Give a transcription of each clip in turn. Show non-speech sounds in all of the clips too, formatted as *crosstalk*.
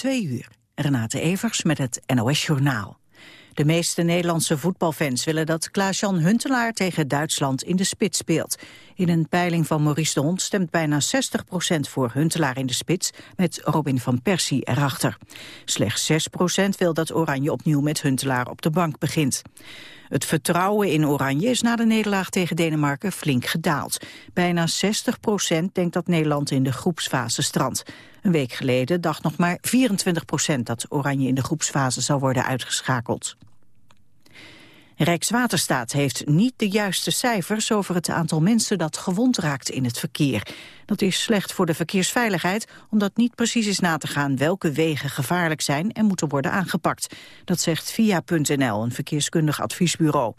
twee uur. Renate Evers met het NOS Journaal. De meeste Nederlandse voetbalfans willen dat Klaas-Jan Huntelaar tegen Duitsland in de spits speelt. In een peiling van Maurice de Hond stemt bijna 60% voor Huntelaar in de spits, met Robin van Persie erachter. Slechts 6% wil dat Oranje opnieuw met Huntelaar op de bank begint. Het vertrouwen in Oranje is na de nederlaag tegen Denemarken flink gedaald. Bijna 60% denkt dat Nederland in de groepsfase strandt. Een week geleden dacht nog maar 24% dat Oranje in de groepsfase zou worden uitgeschakeld. Rijkswaterstaat heeft niet de juiste cijfers over het aantal mensen dat gewond raakt in het verkeer. Dat is slecht voor de verkeersveiligheid, omdat niet precies is na te gaan welke wegen gevaarlijk zijn en moeten worden aangepakt. Dat zegt Via.nl, een verkeerskundig adviesbureau.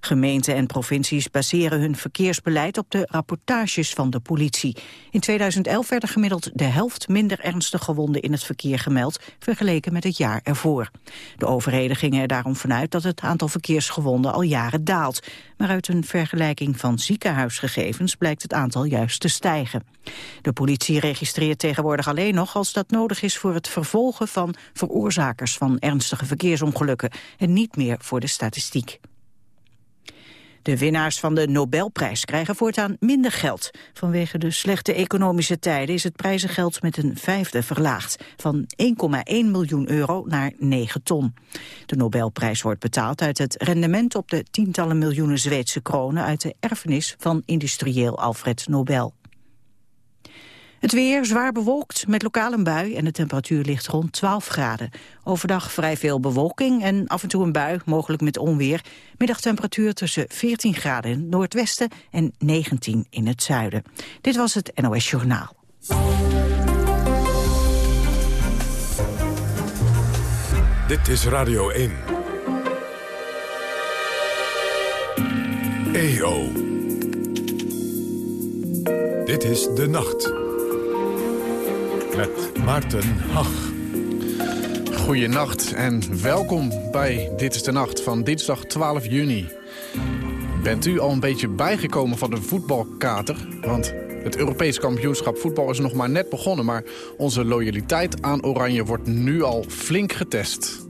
Gemeenten en provincies baseren hun verkeersbeleid op de rapportages van de politie. In 2011 werden gemiddeld de helft minder ernstige gewonden in het verkeer gemeld, vergeleken met het jaar ervoor. De overheden gingen er daarom vanuit dat het aantal verkeersgewonden al jaren daalt. Maar uit een vergelijking van ziekenhuisgegevens blijkt het aantal juist te stijgen. De politie registreert tegenwoordig alleen nog als dat nodig is voor het vervolgen van veroorzakers van ernstige verkeersongelukken en niet meer voor de statistiek. De winnaars van de Nobelprijs krijgen voortaan minder geld. Vanwege de slechte economische tijden is het prijzengeld met een vijfde verlaagd. Van 1,1 miljoen euro naar 9 ton. De Nobelprijs wordt betaald uit het rendement op de tientallen miljoenen Zweedse kronen... uit de erfenis van industrieel Alfred Nobel. Het weer zwaar bewolkt met lokaal een bui en de temperatuur ligt rond 12 graden. Overdag vrij veel bewolking en af en toe een bui, mogelijk met onweer. Middagtemperatuur tussen 14 graden in het noordwesten en 19 in het zuiden. Dit was het NOS Journaal. Dit is Radio 1. EO. Dit is De Nacht met Maarten Hag. Goedenacht en welkom bij Dit is de Nacht van dinsdag 12 juni. Bent u al een beetje bijgekomen van de voetbalkater? Want het Europees kampioenschap voetbal is nog maar net begonnen... maar onze loyaliteit aan Oranje wordt nu al flink getest.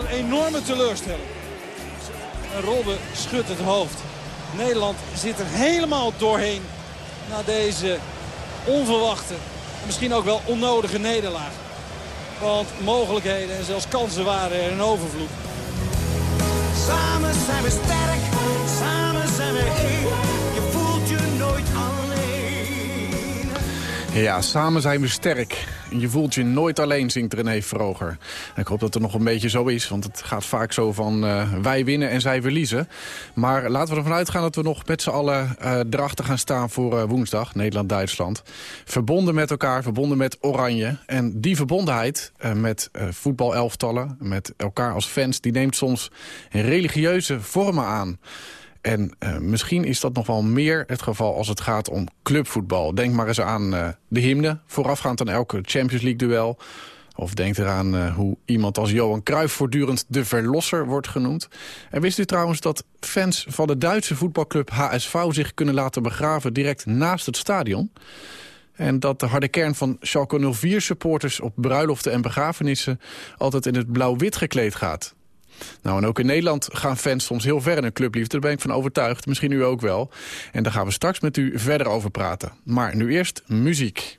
Een enorme teleurstelling. En Robben schudt het hoofd. Nederland zit er helemaal doorheen na deze onverwachte en misschien ook wel onnodige nederlaag. Want mogelijkheden en zelfs kansen waren er in overvloed. Samen zijn we sterk, samen zijn we één. Ja, samen zijn we sterk. Je voelt je nooit alleen, zingt René Vroger. ik hoop dat het nog een beetje zo is, want het gaat vaak zo van uh, wij winnen en zij verliezen. Maar laten we ervan uitgaan dat we nog met z'n allen uh, erachter gaan staan voor uh, woensdag, Nederland-Duitsland. Verbonden met elkaar, verbonden met Oranje. En die verbondenheid met voetbalelftallen, met elkaar als fans, die neemt soms religieuze vormen aan. En uh, misschien is dat nog wel meer het geval als het gaat om clubvoetbal. Denk maar eens aan uh, de hymne, voorafgaand aan elke Champions League-duel. Of denk eraan uh, hoe iemand als Johan Cruijff voortdurend de verlosser wordt genoemd. En wist u trouwens dat fans van de Duitse voetbalclub HSV zich kunnen laten begraven direct naast het stadion? En dat de harde kern van Schalke 04 supporters op bruiloften en begrafenissen altijd in het blauw-wit gekleed gaat. Nou, en ook in Nederland gaan fans soms heel ver in een clubliefde. Daar ben ik van overtuigd. Misschien u ook wel. En daar gaan we straks met u verder over praten. Maar nu eerst muziek.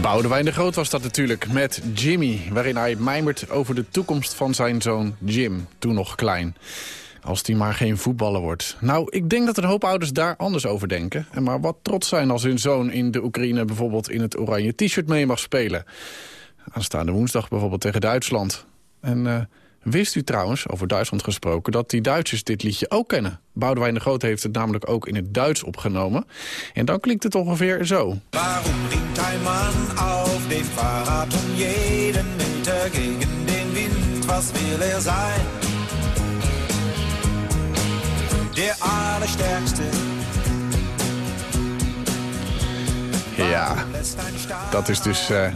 Boudewijn de Groot was dat natuurlijk met Jimmy... waarin hij mijmert over de toekomst van zijn zoon Jim, toen nog klein. Als die maar geen voetballer wordt. Nou, ik denk dat een hoop ouders daar anders over denken. En maar wat trots zijn als hun zoon in de Oekraïne... bijvoorbeeld in het oranje t-shirt mee mag spelen. Aanstaande woensdag bijvoorbeeld tegen Duitsland. En eh, wist u trouwens, over Duitsland gesproken... dat die Duitsers dit liedje ook kennen? Boudewijn de Groot heeft het namelijk ook in het Duits opgenomen. En dan klinkt het ongeveer zo. Warum bringt ein Mann auf dem Fahrrad um jeden Meter gegen den Wind? Was will er sein? Der Allerstärkste. Ja, dat is dus... eh,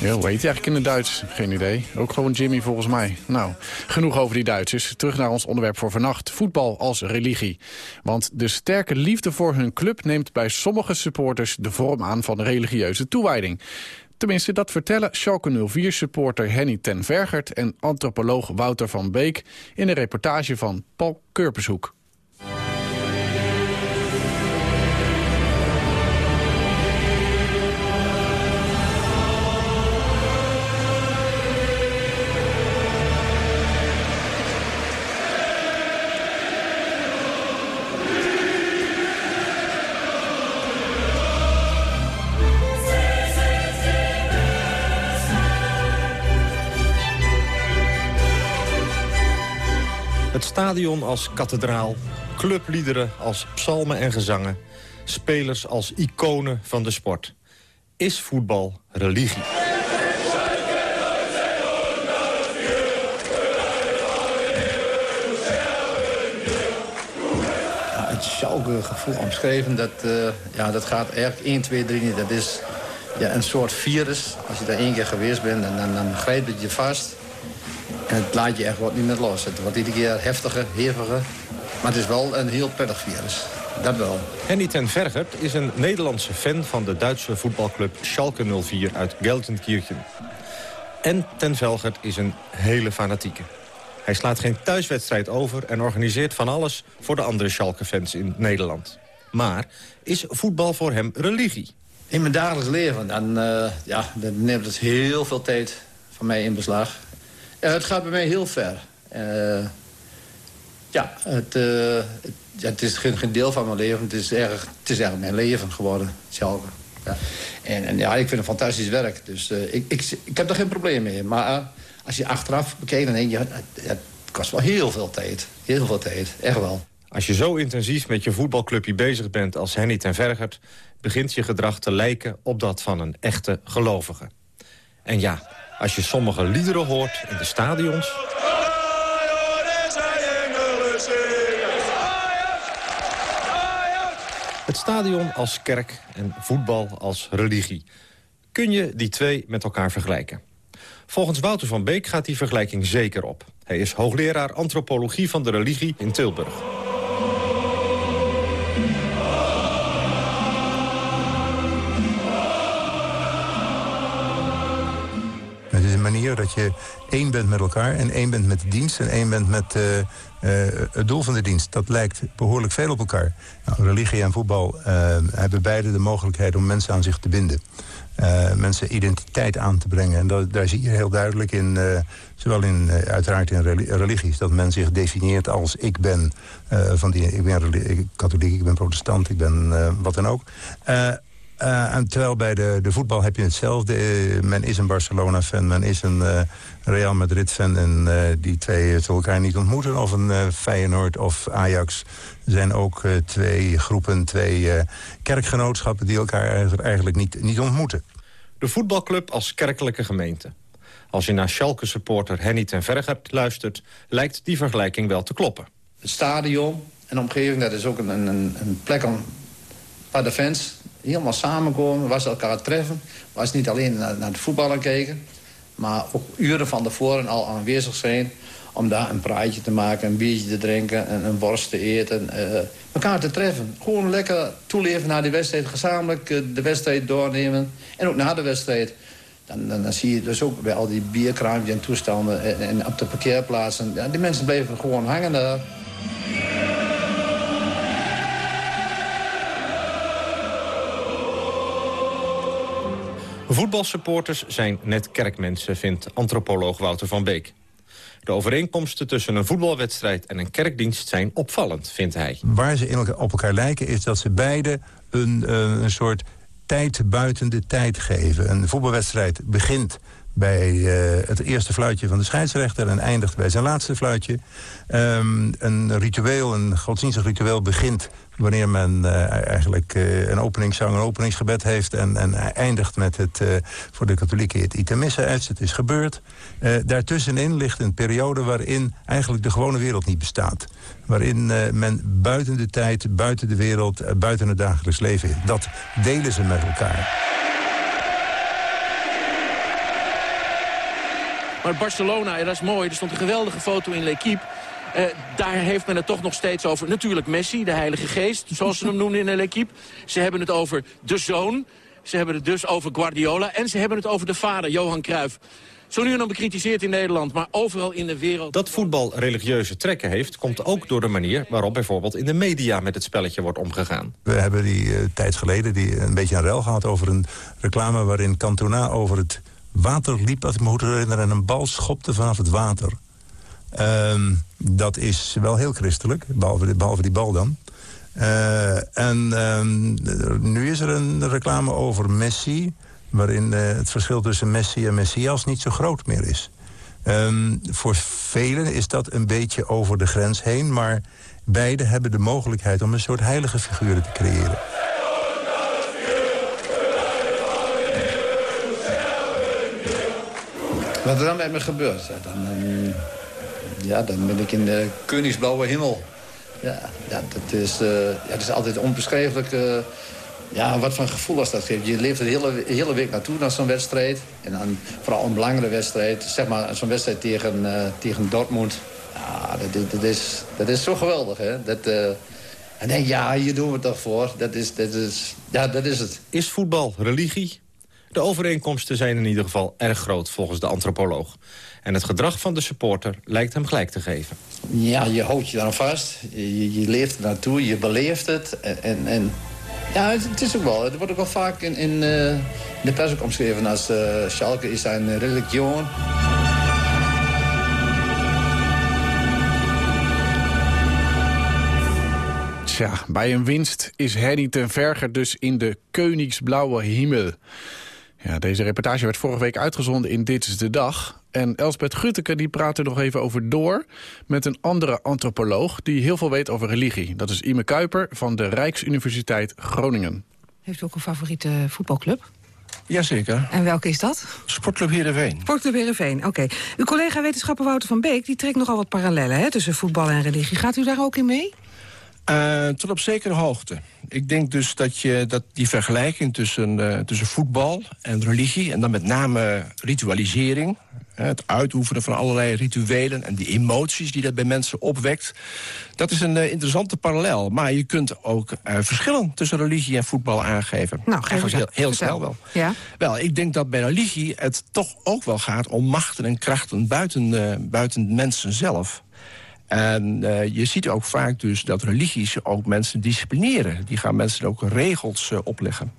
ja, hoe heet hij eigenlijk in het Duits? Geen idee. Ook gewoon Jimmy volgens mij. Nou, genoeg over die Duitsers. Terug naar ons onderwerp voor vannacht. Voetbal als religie. Want de sterke liefde voor hun club neemt bij sommige supporters de vorm aan van religieuze toewijding. Tenminste, dat vertellen Schalke 04-supporter Henny ten Vergert en antropoloog Wouter van Beek in een reportage van Paul Kurpershoek. Het stadion als kathedraal, clubliederen als psalmen en gezangen... spelers als iconen van de sport. Is voetbal religie? Het Schalke-gevoel omschreven, dat, eh, ja, dat gaat eigenlijk 1, 2, 3 niet. Dat is ja, een soort virus. Als je daar één keer geweest bent, dan, dan, dan grijpt het je vast. En het laat je echt wat niet meer los. Het wordt iedere keer heftiger, heviger. Maar het is wel een heel prettig virus. dat wel. Henny ten Vergert is een Nederlandse fan van de Duitse voetbalclub Schalke 04 uit Gelsenkirchen. En ten Vergert is een hele fanatieke. Hij slaat geen thuiswedstrijd over en organiseert van alles voor de andere Schalke-fans in Nederland. Maar is voetbal voor hem religie? In mijn dagelijks leven, dan, uh, ja, dan neemt het heel veel tijd van mij in beslag. Uh, het gaat bij mij heel ver. Uh, ja, het, het, ja, het is geen, deel van mijn leven. Het is, erg, mijn leven geworden, Schalke. Ja. En, en, ja, ik vind het fantastisch werk. Dus ik, ik, ik heb er geen probleem mee. Maar als je achteraf bekijkt, dan je... het kost wel heel veel tijd. Heel veel tijd, echt wel. Als je zo intensief met je voetbalclubje bezig bent als Henny ten Vergert... begint je gedrag te lijken op dat van een echte gelovige. En ja, als je sommige liederen hoort in de stadions... Het stadion als kerk en voetbal als religie. Kun je die twee met elkaar vergelijken? Volgens Wouter van Beek gaat die vergelijking zeker op. Hij is hoogleraar antropologie van de religie in Tilburg. Dat je één bent met elkaar en één bent met de dienst... en één bent met uh, uh, het doel van de dienst. Dat lijkt behoorlijk veel op elkaar. Nou, religie en voetbal uh, hebben beide de mogelijkheid om mensen aan zich te binden. Mensen identiteit aan te brengen. En dat, daar zie je heel duidelijk in, zowel in, uiteraard in religies... dat men zich definieert als ik ben, van die, ik ben katholiek, ik ben protestant, ik ben wat dan ook. En terwijl bij de, de voetbal heb je hetzelfde. men is een Barcelona-fan, men is een Real Madrid-fan... en die twee zullen elkaar niet ontmoeten. Of een Feyenoord of Ajax zijn ook twee groepen, twee kerkgenootschappen... die elkaar eigenlijk niet, niet ontmoeten. De voetbalclub als kerkelijke gemeente. Als je naar Schalke-supporter Henny ten Vergert luistert... lijkt die vergelijking wel te kloppen. Het stadion en de omgeving, dat is ook een, een, een plek om, waar de fans helemaal samenkomen... ze elkaar treffen, ze niet alleen naar, naar de voetballen kijken... maar ook uren van tevoren al aanwezig zijn om daar een praatje te maken, een biertje te drinken... en een worst te eten, uh, elkaar te treffen. Gewoon lekker toeleven naar die wedstrijd, gezamenlijk uh, de wedstrijd doornemen. En ook na de wedstrijd. Dan, dan, zie je dus ook bij al die bierkraampjes en toestanden... En, en, op de parkeerplaatsen, ja, die mensen bleven gewoon hangen daar. Voetbalsupporters zijn net kerkmensen, vindt antropoloog Wouter van Beek. De overeenkomsten tussen een voetbalwedstrijd en een kerkdienst zijn opvallend, vindt hij. Waar ze op elkaar lijken is dat ze beide een, uh, een soort tijd buiten de tijd geven. Een voetbalwedstrijd begint bij uh, het eerste fluitje van de scheidsrechter... en eindigt bij zijn laatste fluitje. Um, een ritueel, een godsdienstig ritueel begint wanneer men uh, eigenlijk uh, een openingszang, een openingsgebed heeft... en, en eindigt met het, voor de katholieken het itemisse uit. Het is gebeurd. daartussenin ligt een periode waarin eigenlijk de gewone wereld niet bestaat. Waarin men buiten de tijd, buiten de wereld, buiten het dagelijks leven. Dat delen ze met elkaar. Maar Barcelona, en dat is mooi, er stond een geweldige foto in L'Equipe... Uh, daar heeft men het toch nog steeds over. Natuurlijk Messi, de heilige geest, zoals ze hem noemen in L'Equipe. Ze hebben het over de zoon. Ze hebben het dus over Guardiola. En ze hebben het over de vader, Johan Cruijff. Zo nu en dan bekritiseerd in Nederland, maar overal in de wereld... Dat voetbal religieuze trekken heeft, komt ook door de manier... waarop bijvoorbeeld in de media met het spelletje wordt omgegaan. We hebben die uh, tijd geleden die, een beetje een rel gehad over een reclame... waarin Cantona over het water liep, als ik me goed herinner... en een bal schopte vanaf het water. Uh, dat is wel heel christelijk, behalve, behalve die bal dan. Uh, en uh, nu is er een reclame over Messi... waarin uh, het verschil tussen Messi en Messias niet zo groot meer is. Um, voor velen is dat een beetje over de grens heen... maar beide hebben de mogelijkheid om een soort heilige figuren te creëren. Wat er dan met me gebeurt, dan, dan, ja, dan ben ik in de koningsblauwe hemel. Ja, ja, dat, is, uh, ja dat is altijd onbeschrijfelijk. Uh, ja, wat voor gevoel als dat geeft. Je leeft de hele, hele week naartoe naar zo'n wedstrijd. En dan vooral een belangrijke wedstrijd. Zeg maar zo'n wedstrijd tegen, uh, tegen Dortmund. Ja, dat, dat, is, dat is zo geweldig. Hè? Dat, En denk ja, hier doen we het toch voor. Dat is, dat is, ja, dat is het. Is voetbal religie? De overeenkomsten zijn in ieder geval erg groot volgens de antropoloog. En het gedrag van de supporter lijkt hem gelijk te geven. Ja, je houdt je dan vast. Je, je leeft er naartoe, je beleeft het. En, en, en ja, het, het is ook wel. Het wordt ook wel vaak in, in, eh, in de pers ook omschreven als eh Schalke is zijn religion. Tja, bij een winst is Henny ten Verger dus in de Koningsblauwe Himmel. Ja, deze reportage werd vorige week uitgezonden in Dit is de Dag. En Elsbeth Gutteke die praat er nog even over door... met een andere antropoloog die heel veel weet over religie. Dat is Ime Kuiper van de Rijksuniversiteit Groningen. Heeft u ook een favoriete voetbalclub? Jazeker. En welke is dat? Sportclub Heerenveen. Sportclub Heerenveen, oké. Uw collega wetenschapper Wouter van Beek die trekt nogal wat parallellen hè, tussen voetbal en religie. Gaat u daar ook in mee? Uh, tot op zekere hoogte. Ik denk dus dat, je, dat die vergelijking tussen, uh, tussen voetbal en religie... en dan met name ritualisering... het uitoefenen van allerlei rituelen... en die emoties die dat bij mensen opwekt... dat is een uh, interessante parallel. Maar je kunt ook verschillen tussen religie en voetbal aangeven. Nou, Eigenlijk heel, heel snel wel. Ja? Wel, ik denk dat bij religie het toch ook wel gaat om machten en krachten... buiten, buiten mensen zelf... En uh, je ziet ook vaak dus dat religies ook mensen disciplineren. Die gaan mensen ook regels uh, opleggen.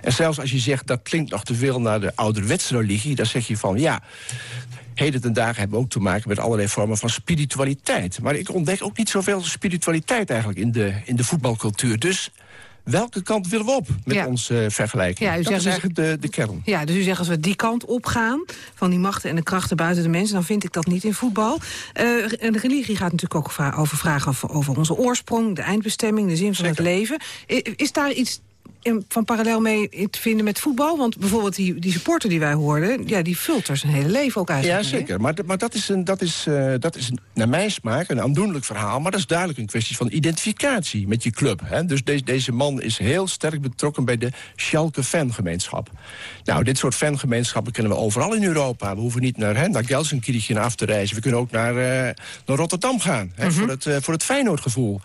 En zelfs als je zegt dat klinkt nog te veel naar de ouderwetse religie... dan zeg je van ja, heden ten dagen hebben we ook te maken met allerlei vormen van spiritualiteit. Maar ik ontdek ook niet zoveel spiritualiteit eigenlijk in de, in de voetbalcultuur. Dus welke kant willen we op met Ja. onze uh, vergelijking? Ja, u dat zegt is dus- eigenlijk de, de kern. Ja, dus u zegt als we die kant op gaan, van die machten en de krachten buiten de mensen, dan vind ik dat niet in voetbal. Eh, en de religie gaat natuurlijk ook over vragen over, over onze oorsprong, de eindbestemming, de zin van het leven. Is daar iets van parallel mee te vinden met voetbal? Want bijvoorbeeld die, die supporter die wij hoorden, ja, die vult er zijn hele leven ook Ja, eigenlijk mee. zeker. Maar, maar dat, is een, dat, is, eh, dat is naar mijn smaak een aandoenlijk verhaal... maar dat is duidelijk een kwestie van identificatie met je club. Hè? Dus deze deze man is heel sterk betrokken bij de Schalke fangemeenschap. Nou, dit soort fangemeenschappen kennen we overal in Europa. We hoeven niet naar, hè, naar Gelsenkirchen af te reizen. We kunnen ook naar, eh, naar Rotterdam gaan, hè, voor, het, eh, voor het Feyenoordgevoel.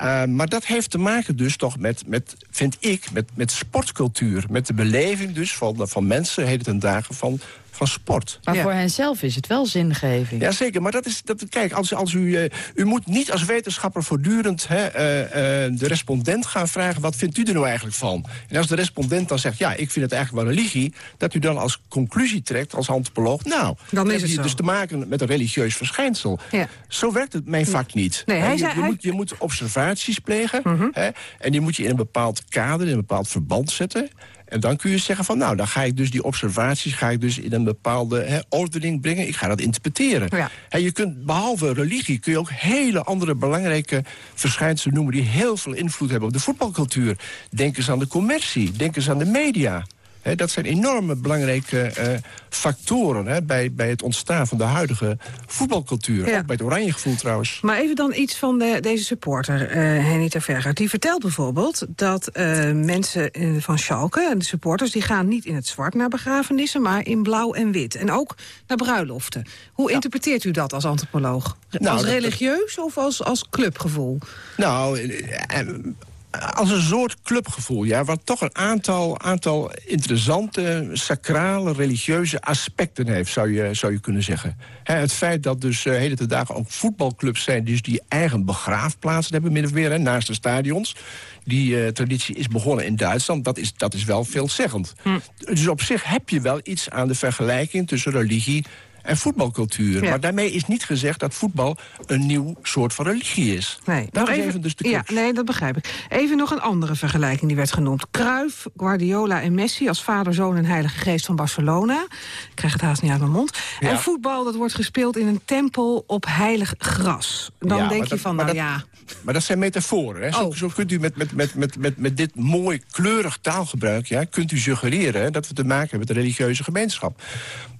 Uh, maar dat heeft te maken dus toch met, met vind ik, met, met sportcultuur. Met de beleving dus van, van mensen, heden ten dagen, van, van sport. Maar voor henzelf is het wel zingeving. Jazeker, maar dat is, dat, kijk, als, als u, uh, u moet niet als wetenschapper voortdurend hè, uh, uh, de respondent gaan vragen... wat vindt u er nou eigenlijk van? En als de respondent dan zegt, ja, ik vind het eigenlijk wel religie... dat u dan als conclusie trekt, als antropoloog... nou, Dan is heb het je dus te maken met een religieus verschijnsel. Ja. Zo werkt het mijn vak niet. Nee, hij je, zei- je hij- moet, je moet observaties plegen. hè, en die moet je in een bepaald kader, in een bepaald verband zetten. En dan kun je zeggen van, nou, dan ga ik dus die observaties... ga ik dus in een bepaalde hè, ordening brengen. Ik ga dat interpreteren. Ja. Je kunt, behalve religie, kun je ook hele andere belangrijke verschijnselen noemen... die heel veel invloed hebben op de voetbalcultuur. Denk eens aan de commercie, denk eens aan de media. Dat zijn enorme belangrijke eh, factoren bij, bij het ontstaan van de huidige voetbalcultuur. Ja. Ook bij het oranje gevoel trouwens. Maar even dan iets van de, deze supporter, eh Henny Terverger. Die vertelt bijvoorbeeld dat eh, mensen van Schalke, de supporters... die gaan niet in het zwart naar begrafenissen, maar in blauw en wit. En ook naar bruiloften. Hoe interpreteert u dat als antropoloog? Nou, als dat- religieus of als, als clubgevoel? Nou, als een soort clubgevoel, ja, wat toch een aantal, aantal interessante, sacrale, religieuze aspecten heeft, zou je, zou je kunnen zeggen. Het feit dat dus uh, heden te dagen ook voetbalclubs zijn, dus die eigen begraafplaatsen hebben, min of meer, hè, naast de stadions. Die uh, traditie is begonnen in Duitsland, dat is, dat is wel veelzeggend. Dus op zich heb je wel iets aan de vergelijking tussen religie en voetbalcultuur. Ja. Maar daarmee is niet gezegd dat voetbal een nieuw soort van religie is. Nee, dat is even, dus de ja, nee, dat begrijp ik. Even nog een andere vergelijking die werd genoemd. Cruyff, Guardiola en Messi als vader, zoon en heilige geest van Barcelona. Ik krijg het haast niet uit mijn mond. Ja. En voetbal, dat wordt gespeeld in een tempel op heilig gras. Dan Ja, denk je dat- van, nou dat- ja... Maar dat zijn metaforen. Hè? Zo, Oh. zo kunt u met, met, met, met, met, met dit mooi kleurig taalgebruik... Ja, kunt u suggereren hè, dat we te maken hebben met de religieuze gemeenschap.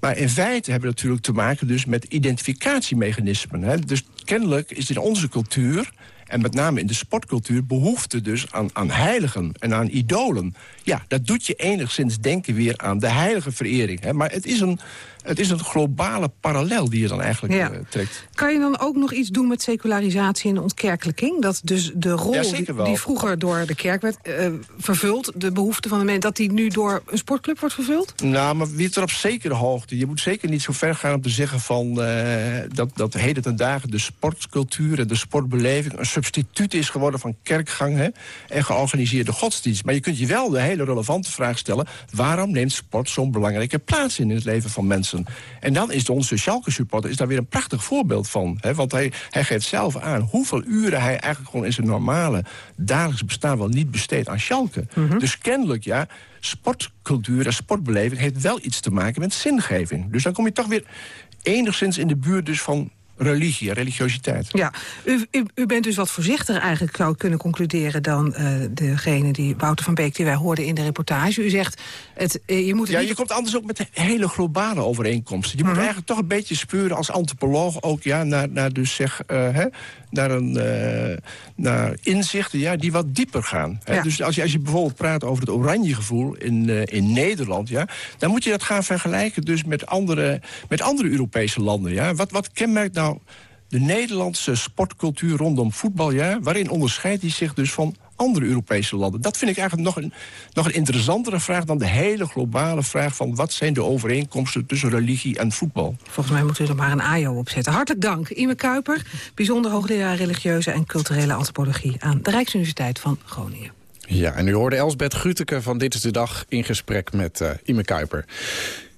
Maar in feite hebben we natuurlijk te maken dus met identificatiemechanismen. Hè? Dus kennelijk is in onze cultuur... en met name in de sportcultuur behoefte dus aan, aan heiligen en aan idolen. Ja, dat doet je enigszins denken weer aan de heilige verering. Hè? Maar het is een, Het is een globale parallel die je dan eigenlijk Ja. eh, trekt. Kan je dan ook nog iets doen met secularisatie en ontkerkelijking? Dat dus de rol Ja, die, vroeger door de kerk werd eh, vervuld... de behoefte van de mensen, dat die nu door een sportclub wordt vervuld? Nou, maar wie het er op zekere hoogte. Je moet zeker niet zo ver gaan om te zeggen van, eh, dat, dat heden ten dagen de sportcultuur en de sportbeleving een substituut is geworden van kerkgang hè, en georganiseerde godsdienst. Maar je kunt je wel de hele relevante vraag stellen: waarom neemt sport zo'n belangrijke plaats in in het leven van mensen? En dan is onze Schalke supporter is daar weer een prachtig voorbeeld van. Hè, want hij, hij geeft zelf aan hoeveel uren hij eigenlijk gewoon in zijn normale dagelijks bestaan wel niet besteedt aan Schalke. Dus kennelijk, ja, sportcultuur en sportbeleving heeft wel iets te maken met zingeving. Dus dan kom je toch weer enigszins in de buurt dus van religie, religiositeit. Ja, u, u, u bent dus wat voorzichtiger eigenlijk, zou ik kunnen concluderen... dan eh, degene die Wouter van Beek die wij hoorden in de reportage. U zegt, het, eh, je moet het Ja, niet- je komt anders ook met hele globale overeenkomsten. Je moet eigenlijk toch een beetje speuren als antropoloog ook ja, naar, naar, dus zeg, eh, hè, naar, een, naar inzichten ja, die wat dieper gaan. Hè. Ja. Dus als je, als je bijvoorbeeld praat over het oranje gevoel in, in Nederland... Ja, dan moet je dat gaan vergelijken dus met andere, met andere Europese landen. Ja. Wat, wat kenmerkt nou de Nederlandse sportcultuur rondom voetbal... Ja, waarin onderscheidt die zich dus van andere Europese landen? Dat vind ik eigenlijk nog een, nog een interessantere vraag... dan de hele globale vraag van wat zijn de overeenkomsten... tussen religie en voetbal. Volgens mij moeten we er maar een AJO op zetten. Hartelijk dank, Ime Kuiper, bijzonder hoogleraar religieuze en culturele antropologie aan de Rijksuniversiteit van Groningen. Ja, en u hoorde Elsbeth Gruteke van Dit is de Dag in gesprek met eh Ime Kuiper.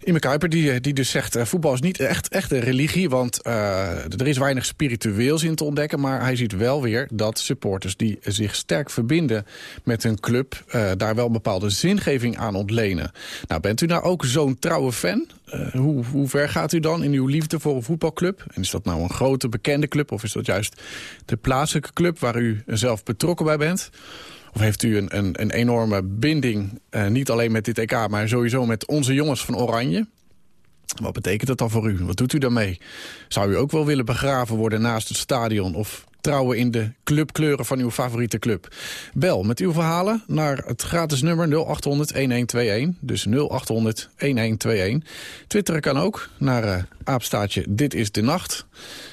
Ime Kuiper die, eh, die dus zegt, eh, voetbal is niet echt, echt een religie... want eh, er is weinig spiritueels in te ontdekken... maar hij ziet wel weer dat supporters die zich sterk verbinden met hun club... daar wel een bepaalde zingeving aan ontlenen. Nou, bent u nou ook zo'n trouwe fan? Hoe, hoe ver gaat u dan in uw liefde voor een voetbalclub? En is dat nou een grote bekende club... of is dat juist de plaatselijke club waar u zelf betrokken bij bent... Of heeft u een, een, een enorme binding, eh, niet alleen met dit EK... maar sowieso met onze jongens van Oranje? Wat betekent dat dan voor u? Wat doet u daarmee? Zou u ook wel willen begraven worden naast het stadion... of trouwen in de clubkleuren van uw favoriete club? Bel met uw verhalen naar het gratis nummer 0800-1121. Dus 0800-1121. Twitteren kan ook naar eh aapstaatje Dit is de Nacht.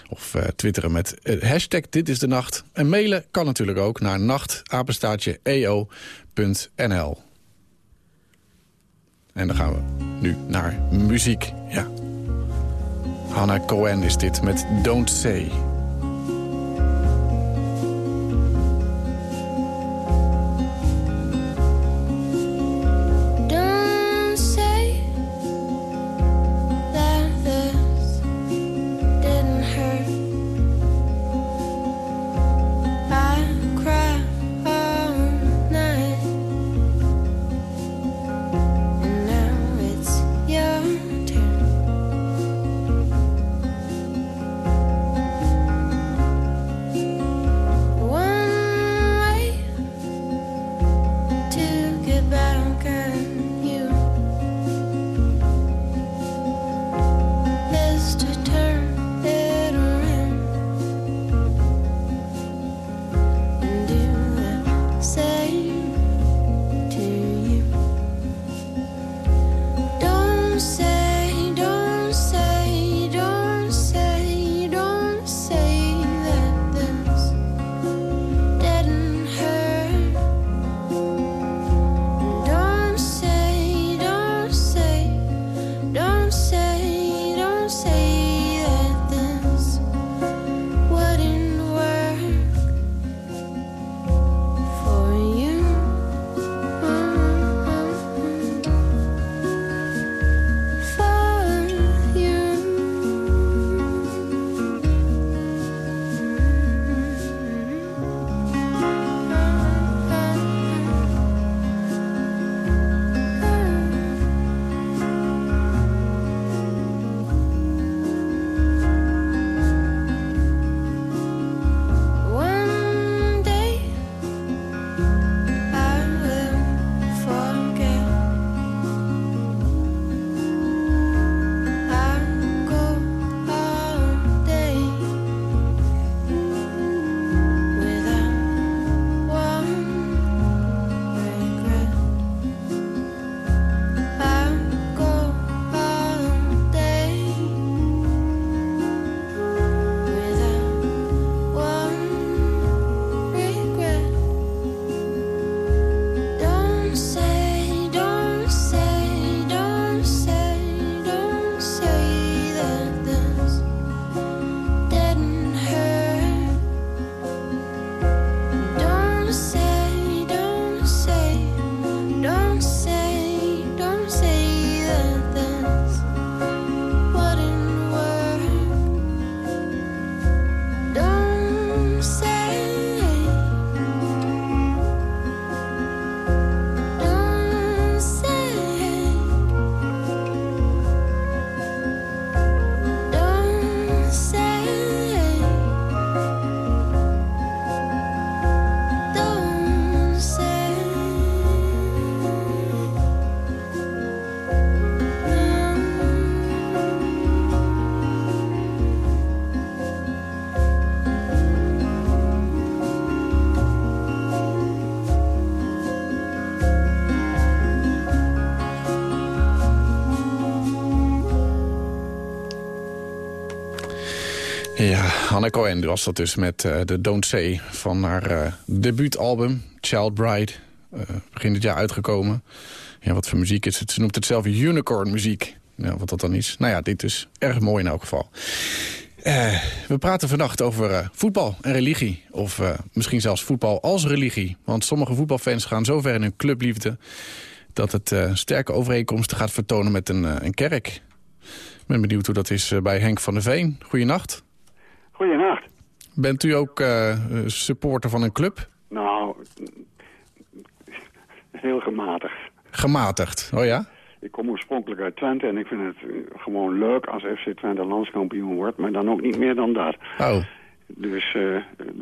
Of eh, twitteren met eh, hashtag Dit is de Nacht. En mailen kan natuurlijk ook naar nachtapenstaatje eo.nl. En dan gaan we nu naar muziek. Ja. Hannah Cohen is dit met Don't Say. Hannah Cohen was dat dus met eh, de Don't Say van haar eh, debuutalbum Child Bride. eh, begin dit jaar uitgekomen. Ja, wat voor muziek is het? Ze noemt het zelf unicorn muziek. Ja, wat dat dan is. Nou ja, dit is erg mooi in elk geval. We praten vannacht over voetbal en religie. Of misschien zelfs voetbal als religie. Want sommige voetbalfans gaan zo ver in hun clubliefde... dat het sterke overeenkomsten gaat vertonen met een, een kerk. Ik ben benieuwd hoe dat is bij Henk van der Veen. Goeienacht. Goedenacht. Bent u ook eh, supporter van een club? Nou, heel gematigd. Gematigd, oh ja? Ik kom oorspronkelijk uit Twente en ik vind het eh, gewoon leuk als FC Twente landskampioen wordt, maar dan ook niet meer dan dat. Oh, Dus eh,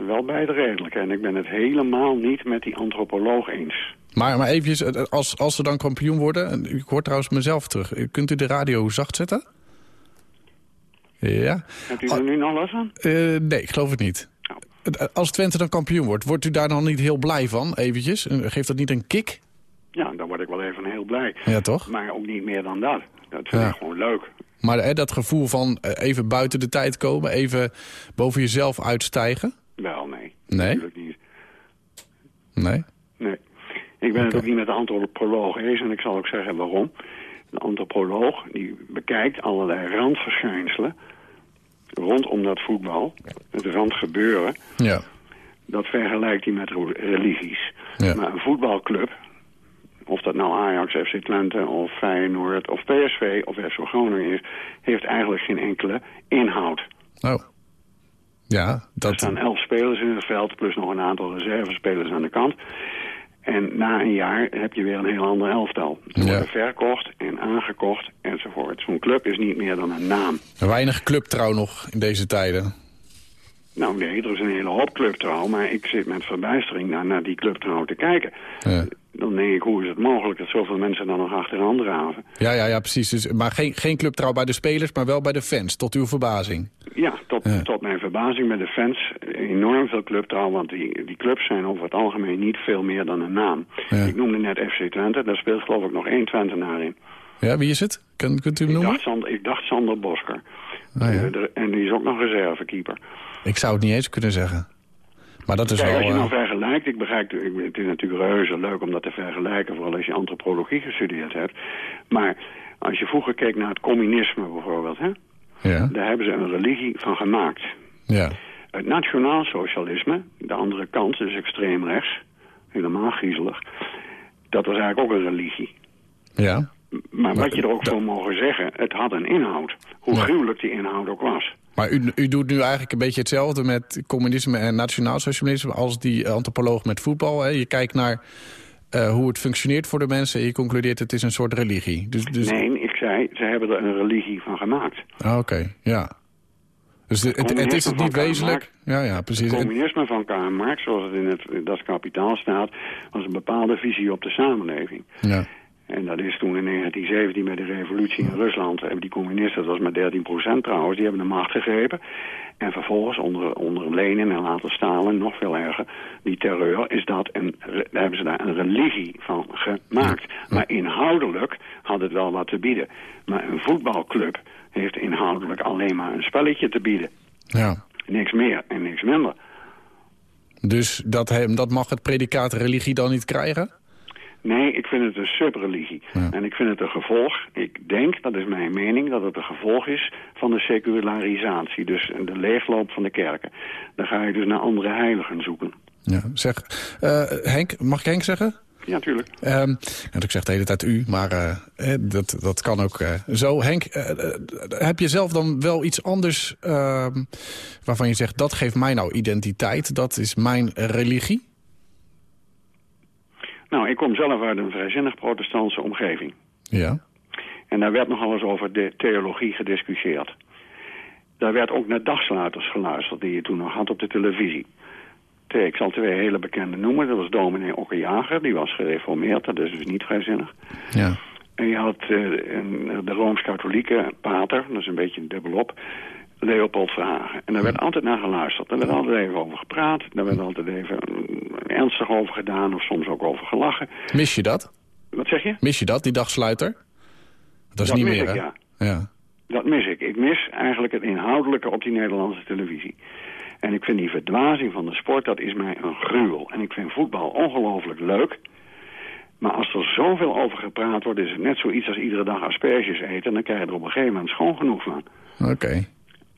wel beide redelijk. En ik ben het helemaal niet met die antropoloog eens. maar, maar eventjes, als, als ze dan kampioen worden... en Ik hoor trouwens mezelf terug. Kunt u de radio zacht zetten? Ja. Hebt u er nu nog last van? Eh, nee, ik geloof het niet. Eh, Als Twente dan kampioen wordt, wordt u daar dan niet heel blij van, eventjes? Geeft dat niet een kick? Ja, dan word ik wel even heel blij. Ja, toch? Maar ook niet meer dan dat. Dat vind Ja. ik gewoon leuk. Maar eh, dat gevoel van eh, even buiten de tijd komen, even boven jezelf uitstijgen? Wel, nee. Nee? Natuurlijk niet. Nee? Nee. Ik ben het ook niet met de antropoloog eens en ik zal ook zeggen waarom. De antropoloog die bekijkt allerlei randverschijnselen rondom dat voetbal, het randgebeuren. Ja. Dat vergelijkt hij met religies. Ja. Maar een voetbalclub, of dat nou Ajax, FC Twente of Feyenoord of PSV of FC Groningen is, heeft eigenlijk geen enkele inhoud. Oh. Ja, Er dat... staan elf spelers in het veld, plus nog een aantal reservespelers aan de kant. En na een jaar heb je weer een heel ander elftal. Ze Ja. worden verkocht en aangekocht enzovoort. Zo'n club is niet meer dan een naam. Weinig clubtrouw nog in deze tijden. Nou nee, er is een hele hoop clubtrouw, maar ik zit met verbijstering naar, naar die clubtrouw te kijken. Ja. Dan denk ik, hoe is het mogelijk dat zoveel mensen dan nog achteraan draven? Ja, ja, ja precies. Dus, maar geen, geen clubtrouw bij de spelers, maar wel bij de fans, tot uw verbazing. Ja, tot, tot mijn verbazing met de fans enorm veel clubtrouw, want die, die clubs zijn over het algemeen niet veel meer dan een naam. Ik noemde net FC Twente, daar speelt geloof ik nog één Twentenaar in. Ja, wie is het? Kun, kunt u hem Ik noemen? dacht, Sander, ik dacht Sander Bosker. Ah, ja. En die is ook nog reservekeeper. Ik zou het niet eens kunnen zeggen. Maar dat is Kijk, wel... als je eh, nou vergelijkt, ik begrijp, ik, het is natuurlijk reuze leuk om dat te vergelijken, vooral als je antropologie gestudeerd hebt. Maar als je vroeger keek naar het communisme bijvoorbeeld, hè, ja, daar hebben ze een religie van gemaakt. ja. Het nationaal socialisme, de andere kant, dus extreem rechts, helemaal griezelig, dat was eigenlijk ook een religie. Ja. Maar wat je er ook van mogen zeggen, het had een inhoud. Hoe gruwelijk die inhoud ook was. Maar u, u doet nu eigenlijk een beetje hetzelfde met communisme en nationaal socialisme... als die antropoloog met voetbal. Hè? Je kijkt naar eh, hoe het functioneert voor de mensen... en je concludeert het is een soort religie. Dus, dus... Nee, zei, ze hebben er een religie van gemaakt. Ah, Oké, ja. Dus de- het, het is het niet wezenlijk? Ja, ja, precies. Het communisme van Karl Marx, zoals het in het Das Kapitaal staat... was een bepaalde visie op de samenleving. Ja. En dat is toen in 1917 bij de revolutie in Rusland... hebben die communisten, dat was maar 13% trouwens... die hebben de macht gegrepen. En vervolgens onder, onder Lenin en later Stalin, nog veel erger... die terreur, is dat een, daar hebben ze daar een religie van gemaakt. Maar inhoudelijk had het wel wat te bieden. Maar een voetbalclub heeft inhoudelijk alleen maar een spelletje te bieden. ja. Niks meer en niks minder. Dus dat, hem, dat mag het predicaat religie dan niet krijgen? Nee, ik vind het een subreligie. En ik vind het een gevolg, ik denk, dat is mijn mening, dat het een gevolg is van de secularisatie. Dus de leegloop van de kerken. Dan ga je dus naar andere heiligen zoeken. Ja, zeg, eh, Henk, mag ik Henk zeggen? Ja, tuurlijk. Ehm, nou, ik zeg de hele tijd u, maar eh, dat, dat kan ook eh, zo. Henk, heb je zelf dan wel iets anders ehm, waarvan je zegt... dat geeft mij nou identiteit, dat is mijn religie? Nou, ik kom zelf uit een vrijzinnig protestantse omgeving. Ja. En daar werd nogal eens over de theologie gediscussieerd. Daar werd ook naar dagsluiters geluisterd die je toen nog had op de televisie. Ik zal twee hele bekende noemen. Dat was dominee Okkejager, die was gereformeerd, dat is dus niet vrijzinnig. Ja. En je had eh, een, de Rooms-Katholieke pater, dat is een beetje dubbelop, Leopold Verhagen. En daar werd altijd naar geluisterd. Daar werd altijd even over gepraat. Daar werd altijd even mm, ernstig over gedaan of soms ook over gelachen. Mis je dat? Wat zeg je? Mis je dat, die dagsluiter? Dat is Dat niet meer, ik, hè? ja. ja. Dat mis ik. Ik mis eigenlijk het inhoudelijke op die Nederlandse televisie. En ik vind die verdwazing van de sport, dat is mij een gruwel. En ik vind voetbal ongelooflijk leuk. Maar als er zoveel over gepraat wordt, is het net zoiets als iedere dag asperges eten. En dan krijg je er op een gegeven moment schoon genoeg van. Oké.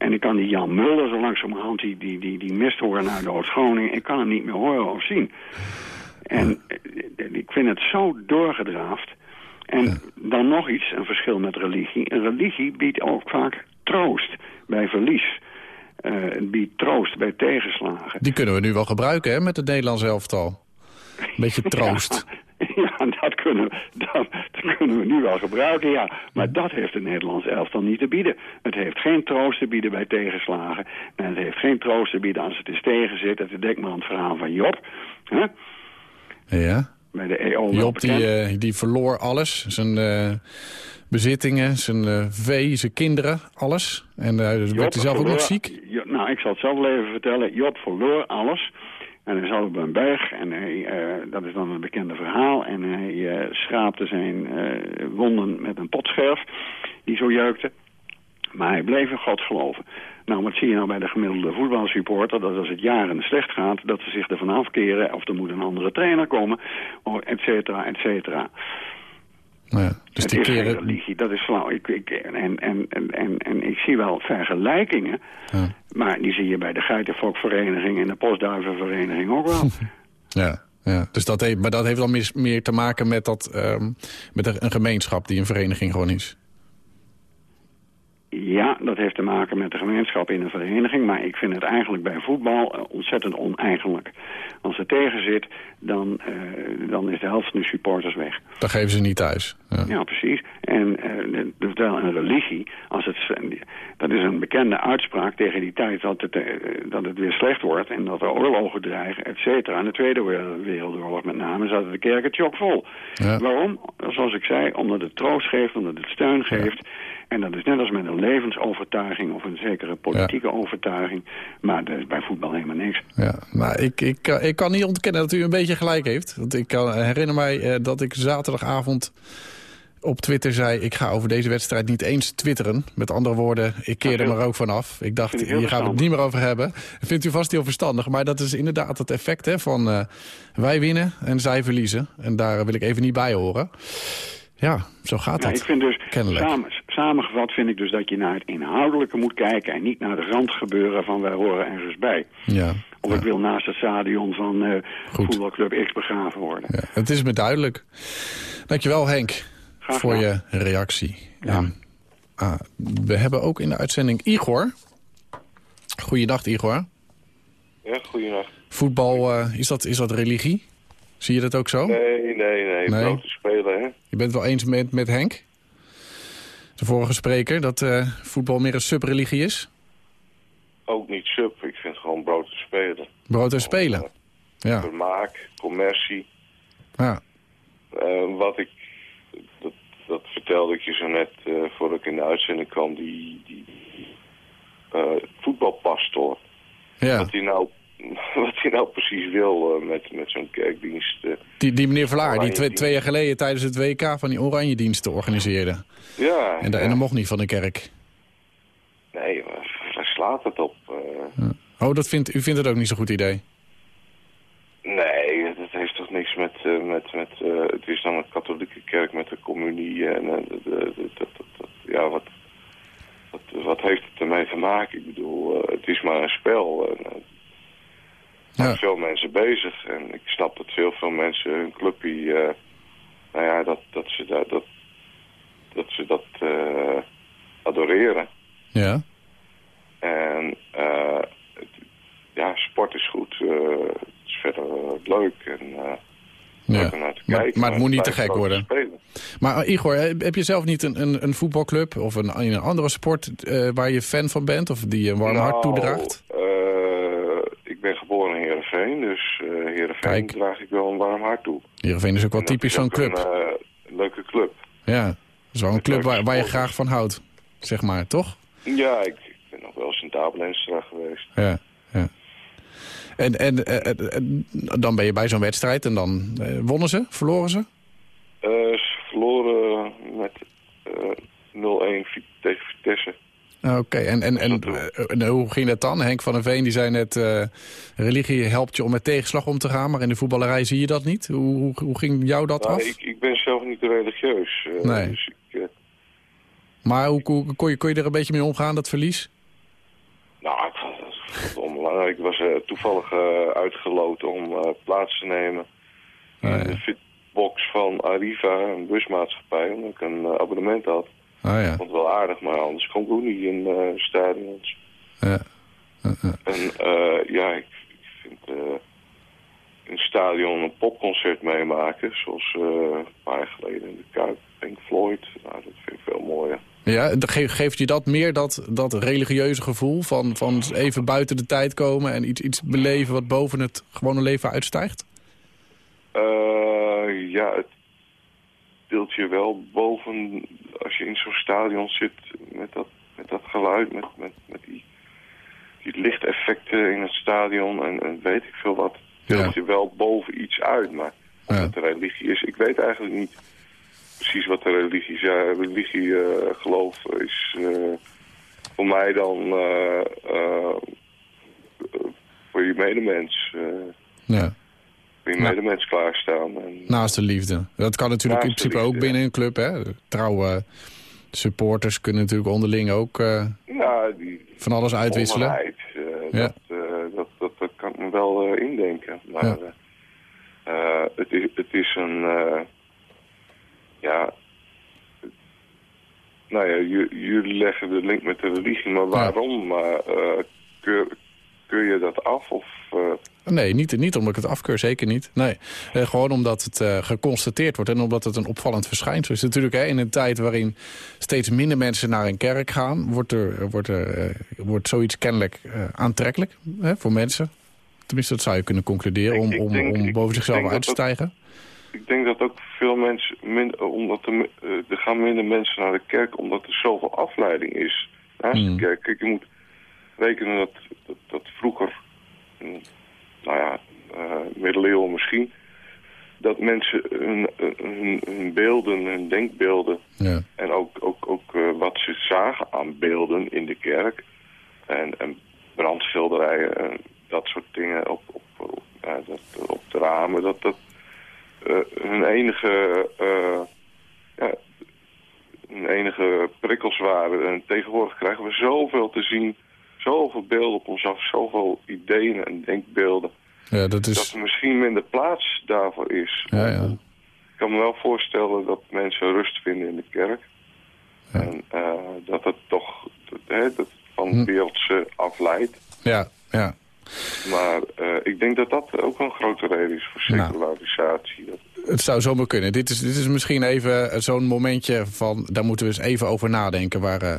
En ik kan die Jan Mulder zo langzamerhand, die, die, die, die mist horen uit Oost-Groningen. Ik kan hem niet meer horen of zien. En eh, ik vind het zo doorgedraafd. En dan nog iets, een verschil met religie. Een religie biedt ook vaak troost bij verlies. Eh, het biedt troost bij tegenslagen. Die kunnen we nu wel gebruiken, hè, met het Nederlands elftal. Een beetje *laughs* troost. Ja, *laughs* dat kunnen, we, dat, dat kunnen we nu wel gebruiken, ja. Maar dat heeft het Nederlands elftal niet te bieden. Het heeft geen troost te bieden bij tegenslagen. En het heeft geen troost te bieden als het is tegenzit. Het denk maar aan het verhaal van Job. Hè? Ja. Bij de EO Job die, eh, die verloor alles. Zijn eh, bezittingen, zijn eh, vee, zijn kinderen, alles. En eh werd hij zelf ook nog ziek. Nou, ik zal het zelf wel even vertellen. Job verloor alles. En hij zat op een berg. En hij, eh, dat is dan een bekende verhaal. En hij eh, schraapte zijn eh, wonden met een potscherf. Die zo jeukte. Maar hij bleef in God geloven. Nou, wat zie je nou bij de gemiddelde voetbalsupporter? Dat als het jaren slecht gaat, dat ze zich ervan afkeren. Of er moet een andere trainer komen. oh, Et cetera, et cetera. Ja, dus het die is geen keren... religie, dat is flauw. Ik, ik, en, en, en, en, en ik zie wel vergelijkingen, maar die zie je bij de Geitenfokvereniging en de Postduivenvereniging ook wel. *laughs* Ja, ja. Dus dat heeft, maar dat heeft dan meer, meer te maken met, dat, ehm, met een gemeenschap die een vereniging gewoon is. Ja, dat heeft te maken met de gemeenschap in een vereniging, maar ik vind het eigenlijk bij voetbal eh, ontzettend oneigenlijk. Als het tegen zit, dan, eh, dan is de helft van de supporters weg. Dan geven ze niet thuis. Ja. Ja, precies. En eh, dus wel een religie, als het, dat is een bekende uitspraak tegen die tijd dat het, eh, dat het weer slecht wordt en dat er oorlogen dreigen, et cetera. In de Tweede Wereldoorlog met name zaten de kerken chockvol. Ja. Waarom? Zoals ik zei, omdat het troost geeft, omdat het steun geeft. En dat is net als met een levensovertuiging of een zekere politieke overtuiging. Maar dat is bij voetbal helemaal niks. Ja, maar ik, ik, kan- ik kan niet ontkennen dat u een beetje gelijk heeft. Want ik kan, herinner mij eh, dat ik zaterdagavond op Twitter zei... ik ga over deze wedstrijd niet eens twitteren. Met andere woorden, ik keer er maar ook vanaf. Ik dacht, hier gaan we het niet meer over hebben. Vindt u vast heel verstandig. Maar dat is inderdaad het effect hè, van eh, wij winnen en zij verliezen. En daar wil ik even niet bij horen. Ja, zo gaat Ja, het. ik vind dus, Kennelijk. samen, samengevat vind ik dus dat je naar het inhoudelijke moet kijken... en niet naar de randgebeuren van wij horen ergens bij. Ja, Of ik wil naast het stadion van eh, voetbalclub X begraven worden. ja, het is me duidelijk. Dankjewel Henk Graag voor je reactie. En, ah, we hebben ook in de uitzending Igor. Goeiedag Igor. Ja, goeienacht. Voetbal, eh, is, dat, is dat religie? Zie je dat ook zo? Nee, nee, nee. Nee. Grote spelen, hè? Je bent het wel eens met, met Henk? De vorige spreker, dat eh, voetbal meer een subreligie is? Ook niet sub. Ik vind gewoon brood te spelen. Brood en spelen. Ja. Vermaak, commercie. ja. Eh, wat ik... Dat, dat vertelde ik je zo net eh, voordat ik in de uitzending kwam. Die, die eh, voetbalpastoor. ja. Wat hij nou, *laughs* wat hij nou precies wil eh, met, met zo'n kerkdienst. eh. Die, die meneer Vlaar, die twee, twee jaar geleden tijdens het WK van die oranje diensten organiseerde. ja, En, da- en dat mocht niet van de kerk. nee, waar, slaat het op? eh? Oh, dat vindt, u vindt het ook niet zo'n goed idee? Nee, dat heeft toch niks met... met, met het is dan een katholieke kerk met de communie en... dat, ja, wat, wat, wat heeft het ermee te maken? Ik bedoel, het is maar een spel. En, zijn veel mensen bezig. En ik snap dat veel, veel mensen hun clubje... eh, nou ja, dat, dat ze dat, dat, ze dat eh, adoreren. Ja. En eh, het- ja, sport is goed. het is verder leuk. En, Ja. naar te Maar, kijken, maar het moet niet te gek worden. Maar Igor, heb je zelf niet een, een, een voetbalclub of een, een andere sport waar je fan van bent? Of die je een warm hart Nou, toedraagt? eh, ik ben geboren in Heerenveen, dus eh Heerenveen Kijk. draag ik wel een warm hart toe. Heerenveen is ook wel En typisch is zo'n club. Een eh, leuke club. Ja, een club waar, waar je graag van houdt, zeg maar, toch? Ja, ik, ik ben nog wel eens in Tabelenstra geweest. Ja, ja. En, en eh, eh, eh, dan ben je bij zo'n wedstrijd en dan wonnen ze, verloren ze? Eh, ze verloren met eh 0-1 Vi- tegen Vitesse. Oké, en, en, en, eh, en hoe ging dat dan? Henk van der Veen die zei net, eh, religie helpt je om met tegenslag om te gaan, maar in de voetballerij zie je dat niet. Hoe, hoe, hoe ging jou dat Nou, af? ik, ik ben zelf niet religieus. eh, Nee. Dus ik, eh, Maar hoe, hoe kon, je, kon je er een beetje mee omgaan, dat verlies? nou, was- het onbelangrijk. Ik was eh, toevallig eh, uitgeloten om eh, plaats te nemen in de fitbox van Arriva, een busmaatschappij, omdat ik een eh, abonnement had. Oh ja. Vond het wel aardig, maar anders kon ik ook niet in eh, stadions. Ja. En eh, ja, ik, ik vind eh, in het stadion een popconcert meemaken, zoals eh, een paar jaar geleden in de Kuip, Pink Floyd. Nou, dat vind ik veel mooier. Ja, geeft je dat meer, dat, dat religieuze gevoel van, van even buiten de tijd komen en iets, iets beleven wat boven het gewone leven uitstijgt? Eh, ja, het deelt je wel boven als je in zo'n stadion zit met dat, met dat geluid, met, met, met die, die lichteffecten in het stadion en, en weet ik veel wat. Deelt je wel boven iets uit, maar of het de religie is, ik weet eigenlijk niet precies wat de religie, is. religie eh, geloof is. eh, voor mij dan eh, voor je medemens. eh, Ja. je medemens klaarstaan. En, Naast de liefde. Dat kan natuurlijk in Naast principe ook binnen een club. Hè? Trouwe supporters kunnen natuurlijk onderling ook eh, ja, die van alles uitwisselen. eh, Ja. dat, eh, dat, dat, dat kan ik me wel indenken. Maar Ja. het, is, het is een... ja... Nou ja, ju- jullie leggen de link met de religie, maar waarom? Keur, keur je dat af? Of, eh, Nee, niet, niet omdat ik het afkeur, zeker niet. Nee, eh, gewoon omdat het eh, geconstateerd wordt en omdat het een opvallend verschijnsel is. Natuurlijk, hè, in een tijd waarin steeds minder mensen naar een kerk gaan... wordt, er, wordt, er, wordt zoiets kennelijk aantrekkelijk hè, voor mensen. Tenminste, dat zou je kunnen concluderen om, om, denk- om boven zichzelf uit te dat- stijgen. Ik denk dat ook veel mensen, min, omdat er, gaan minder mensen naar de kerk omdat er zoveel afleiding is naast Hmm. de kerk. Kijk, je moet rekenen dat, dat, dat vroeger, nou ja, eh middeleeuwen misschien, dat mensen hun, hun, hun beelden, hun denkbeelden Ja. en ook, ook, ook eh, wat ze zagen aan beelden in de kerk en, en brandschilderijen en dat soort dingen op, op, op, ja, dat, op de ramen, dat dat eh, hun enige ja, hun enige prikkels waren. En tegenwoordig krijgen we zoveel te zien, zoveel beelden op ons af, zoveel ideeën en denkbeelden. Ja, dat is... Dat er misschien minder plaats daarvoor is. Ja, ja. Ik kan me wel voorstellen dat mensen rust vinden in de kerk. En eh, dat het toch dat, hè, dat van Hm. het wereldse afleidt. Ja, ja. Maar eh, ik denk dat dat ook een grote reden is voor Nou. secularisatie. Het zou zomaar kunnen. Dit is, dit is misschien even eh, zo'n momentje van... daar moeten we eens even over nadenken... waar eh,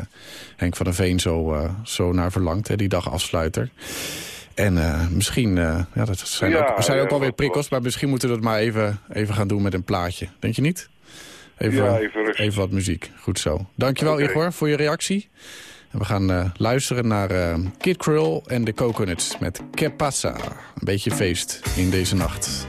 Henk van der Veen zo, zo naar verlangt, hè, die dag afsluiter. En misschien, ja, dat zijn Ja, ook, zijn ook alweer prikkels... maar misschien moeten we dat maar even, even gaan doen met een plaatje. Denk je niet? Even, Ja, even wat muziek. Goed zo. Dankjewel. Igor, voor je reactie. We gaan eh, luisteren naar eh, Kid Krull en de Coconuts met Que Pasa. Een beetje feest in deze nacht.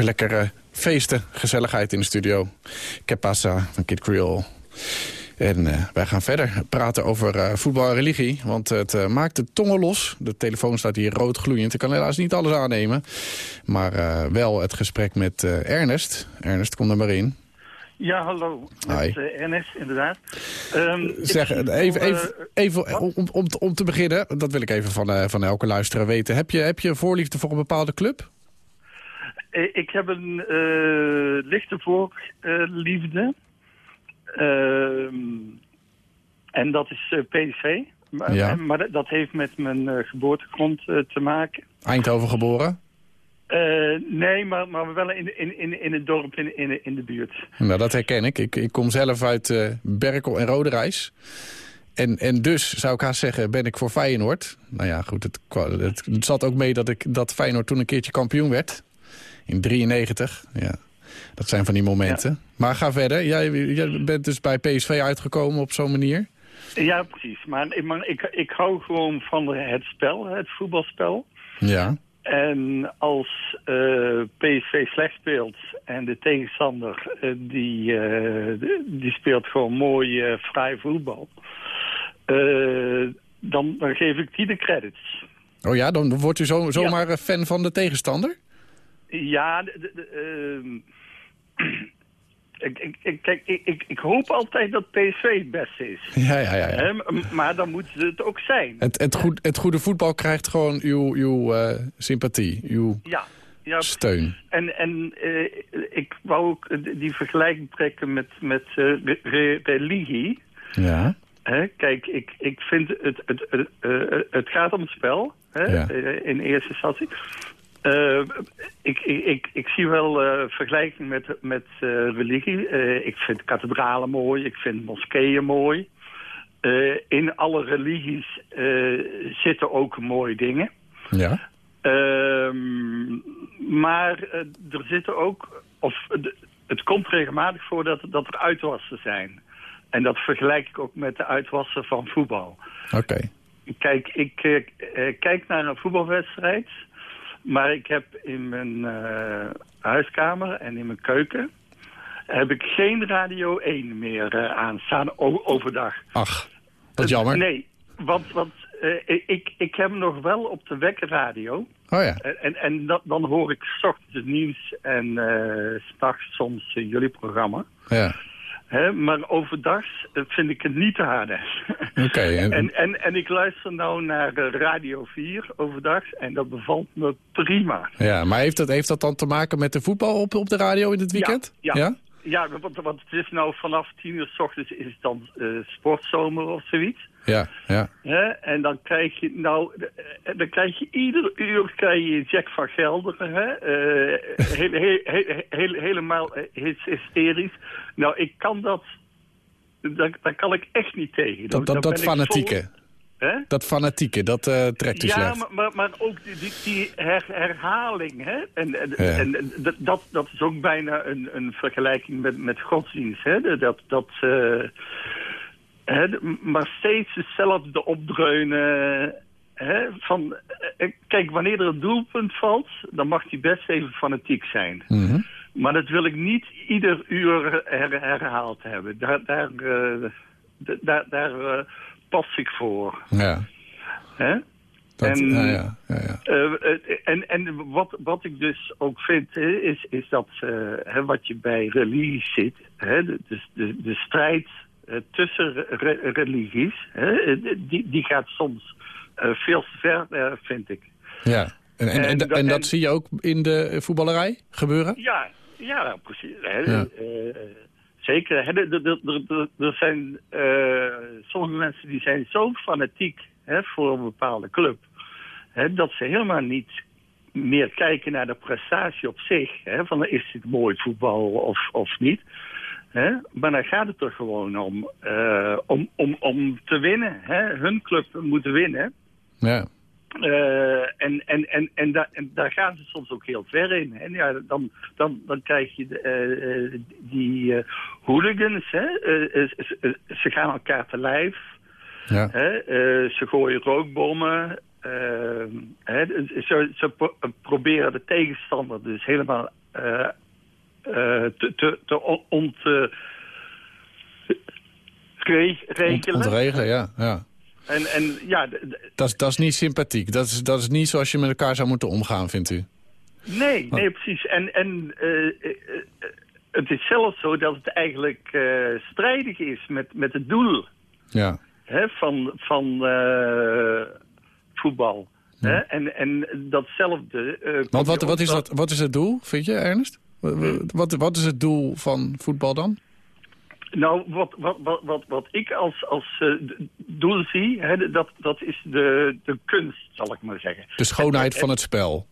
Even lekker eh, feesten, gezelligheid in de studio. Que pasa van Kid Creole. En eh, wij gaan verder praten over eh, voetbal en religie. Want het eh, maakt de tongen los. De telefoon staat hier rood gloeiend. Ik kan helaas niet alles aannemen. Maar wel het gesprek met Ernest. Ernest, kom er maar in. Ja, hallo. Met Hi. Ernest, inderdaad. Ik Zeg, even, even, even om, om, om te beginnen. Dat wil ik even van, van elke luisteraar weten. Heb je, heb je een voorliefde voor een bepaalde club? Eh, ik heb een eh, lichte voorliefde. Ehm, en dat is eh, PSV. Maar, Ja. maar dat- heeft met mijn eh, geboortegrond eh, te maken. Eindhoven geboren? Eh, nee, maar, maar wel in, in, in, in het dorp, in, in, in de buurt. Nou, dat herken ik. Ik, ik kom zelf uit eh, Berkel en Roderijs. En, en dus, zou ik haast zeggen, ben ik voor Feyenoord. Nou ja, goed, het, het zat ook mee dat, ik, dat Feyenoord toen een keertje kampioen werd. In 93, ja. Dat zijn van die momenten. Maar ga verder. Jij, jij bent dus bij PSV uitgekomen op zo'n manier. Ja, precies. Maar, ik- maar ik, ik hou gewoon van het spel, het voetbalspel. Ja. En als eh, PSV slecht speelt en de tegenstander eh, die, eh, die speelt gewoon mooi vrij voetbal, dan, dan geef ik die de credits. Oh ja, dan wordt u zo, zomaar een fan van de tegenstander? Ja, de, de- de, ehm, *clears throat* ik, ik, ik, kijk, ik, ik, ik hoop altijd dat PSV het beste is. Ja, ja, ja. ja. Maar dan moeten ze het ook zijn. Het, het, goed, het goede voetbal krijgt gewoon uw, uw eh, sympathie, uw Ja, ja steun. En, en eh, ik wou ook die vergelijking trekken met, met eh, re- re- religie. Ja. Hè, kijk, ik, ik vind het, het, het, het gaat om het spel, hè, Ja. in eerste instantie. Eh, ik, ik, ik, ik zie wel eh vergelijking met, met eh, religie. Ik vind kathedralen mooi, ik vind moskeeën mooi. In alle religies zitten ook mooie dingen. Ja. Ehm, maar er zitten ook, of het komt regelmatig voor dat, dat er uitwassen zijn. En dat vergelijk ik ook met de uitwassen van voetbal. Oké. Kijk, ik kijk naar een voetbalwedstrijd, maar ik heb in mijn eh, huiskamer en in mijn keuken heb ik geen Radio 1 meer eh, aanstaan overdag. Ach, wat jammer. Nee, want, want eh, ik, ik heb nog wel op de wekkerradio. Oh ja. En, en, dat, dan hoor ik 's ochtends het nieuws en eh, s s'nachts soms eh, jullie programma. Ja. Hè, maar overdag eh, vind ik het niet te harde. *laughs* Oké. en- En, en, en ik luister nou naar eh, Radio 4 overdag en dat bevalt me prima. Ja, maar heeft dat, heeft dat dan te maken met de voetbal op, op de radio in het weekend? Ja, ja. ja want, want het is nou vanaf 10 uur s ochtends is het dan eh, sportzomer of zoiets. Ja, ja. En dan krijg je, nou, eh, dan krijg je ieder uur krijg je Jack van Gelderen. Hè? Eh, heel, heel, helemaal hys- hysterisch. Nou, ik kan dat, daar, daar kan ik echt niet tegen. Dat, dat, dat fanatieke. vol- Hè? Dat fanatieke, dat eh, trekt u Ja, slecht. maar, maar, maar ook die, die, die her- herhaling. Hè? En, en, Ja. en dat- dat, is ook bijna een, een vergelijking met, met godsdienst. Hè? Dat, dat, eh, hè, maar steeds hetzelfde opdreunen. Hè? Van, eh, kijk, wanneer er een doelpunt valt, dan mag die best even fanatiek zijn. Mhm. Maar dat wil ik niet ieder uur her- herhaald hebben. Daar, daar, daar, daar pas ik voor. Ja. Hè? Dat, En- ja, ja, ja, ja. Eh, eh, en en wat, wat ik dus ook vind, hè, is, is dat eh, hè, wat je bij religie ziet, hè, de, de, de, strijd tussen re- re- religies, hè, die, die gaat soms veel te ver, eh, vind ik. ja. En, en, en, dat- zie je ook in de voetballerij gebeuren? Ja, ja precies. Hè, Ja. Zeker. Er- zijn eh, sommige mensen die zijn zo fanatiek hè, voor een bepaalde club, hè, dat ze helemaal niet meer kijken naar de prestatie op zich. Hè, van is het mooi voetbal of, of niet. Hè? Maar dan gaat het er gewoon om, eh, om, om, om te winnen. Hè? Hun club moet winnen. Ja. Eh, en, en, en, en, da- en daar gaan ze soms ook heel ver in. En ja, dan, dan, dan krijg je de, die eh, hooligans. Hè? Ze- gaan elkaar te lijf. Ja. Hè? Eh, ze gooien rookbommen. eh, hè, ze, ze pro- proberen de tegenstander dus helemaal eh, te, te, te on- ont, re- Ont, regelen. ontregelen, ja. ja. En, en ja, Dat, is- dat is niet sympathiek. Dat is, dat is niet zoals je met elkaar zou moeten omgaan, vindt u? nee, nee, precies. En, en eh, eh, eh, het is zelfs zo dat het eigenlijk strijdig is met, met het doel Ja. hè, van, van voetbal. Hè? En, en datzelfde... Want wat, wat, is dat- wat is het doel, vind je, Ernest? Wat, wat, wat is het doel van voetbal dan? Nou, wat, wat, wat, wat, wat ik als, als d- doel zie, hè, dat, dat is de, de kunst, zal ik maar zeggen. De schoonheid van het spel.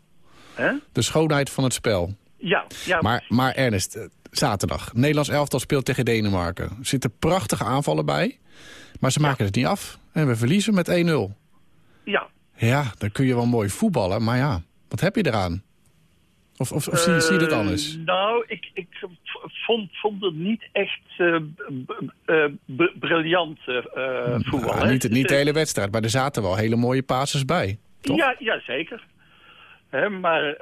Hè? De schoonheid van het spel. Ja, ja. Maar, maar Ernest, eh, zaterdag. Nederlands elftal speelt tegen Denemarken. Er zitten prachtige aanvallen bij. Maar ze maken het niet af. En we verliezen met 1-0. Ja. Ja, dan kun je wel mooi voetballen. Maar ja, wat heb je eraan? Of, of, of zie, zie je dat Eh, anders? nou, ik, ik vond, vond het niet echt eh, eh, briljant eh, voetbal. Hè. niet, niet de hele wedstrijd, maar er zaten wel hele mooie passes bij. Ja, ja, zeker. Hè, maar,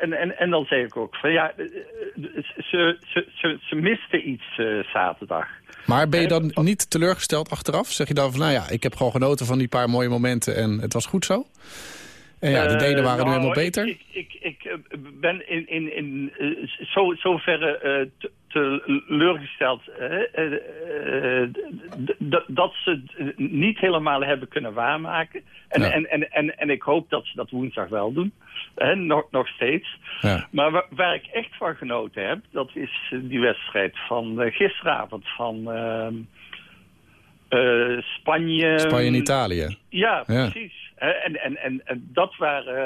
en, en, en dan zeg ik ook van ja, ze, ze, ze, ze misten iets zaterdag. Maar ben je dan niet teleurgesteld achteraf? Zeg je dan van, nou ja, ik heb gewoon genoten van die paar mooie momenten en het was goed zo? En ja, de Eh, Denen waren nu nou, helemaal beter. Ik, ik, ik, ik, eh, ben in, in, in eh, zo, zoverre te- teleurgesteld dat ze het niet helemaal hebben kunnen waarmaken. En, Ja. en, en, en, en ik hoop dat ze dat woensdag wel doen. Nog, nog steeds. Ja. Maar wa- waar ik echt van genoten heb, dat is die wedstrijd van gisteravond van ehm, eh, Spanje. Spanje en Italië. Ja, precies. En, en, en, en dat waren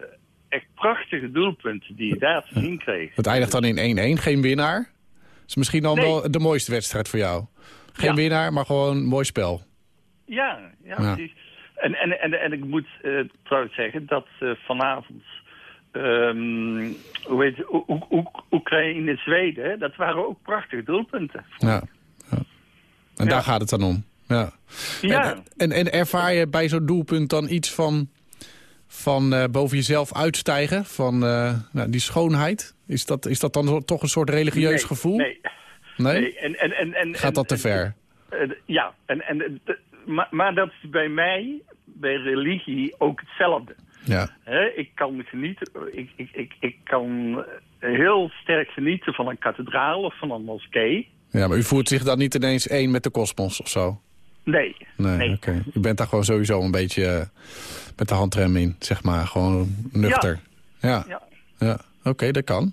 eh, echt prachtige doelpunten die je daar te zien kreeg. Het eindigt dan in 1-1, geen winnaar. Dat is misschien dan Nee. wel de mooiste wedstrijd voor jou. Geen Ja. winnaar, maar gewoon een mooi spel. Ja, ja, Ja. precies. En, en, en, en ik moet eh, trouwens zeggen dat eh, vanavond, ehm, hoe heet Oekraïne, Zweden, hè, dat waren ook prachtige doelpunten. Ja. Ja. En daar gaat het dan om. Ja. Ja. En, en, en ervaar je bij zo'n doelpunt dan iets van, van eh, boven jezelf uitstijgen? Van eh, nou, die schoonheid? Is dat, is dat dan toch een soort religieus Nee, gevoel? Nee. Nee? Nee, En, en, en, en, Gaat dat te ver? Eh, ja, en, en, maar, maar dat is bij mij, bij religie, ook hetzelfde. Ja. Ik kan genieten, ik, ik, ik, ik kan heel sterk genieten van een kathedraal of van een moskee. Ja, maar u voelt zich dan niet ineens één met de kosmos of zo? Nee, Nee, Nee. oké. U bent daar gewoon sowieso een beetje eh, met de handrem in, zeg maar. Gewoon nuchter. Ja. Ja. Ja, oké, dat kan.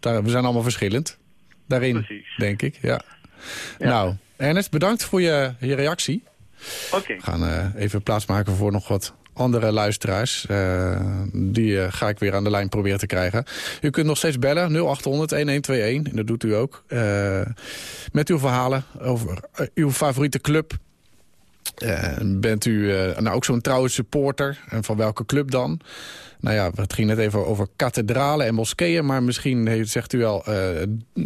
Daar, we zijn allemaal verschillend. Daarin, denk ik. Ja. Nou, Ernest, bedankt voor je, je reactie. Oké. We gaan eh, even plaatsmaken voor nog wat andere luisteraars. Eh, die eh, ga ik weer aan de lijn proberen te krijgen. U kunt nog steeds bellen, 0800-1121. En dat doet u ook. Eh, met uw verhalen over uw favoriete club. Bent u nou ook zo'n trouwe supporter? En van welke club dan? Nou ja, het ging net even over kathedralen en moskeeën. Maar misschien heeft, zegt u wel,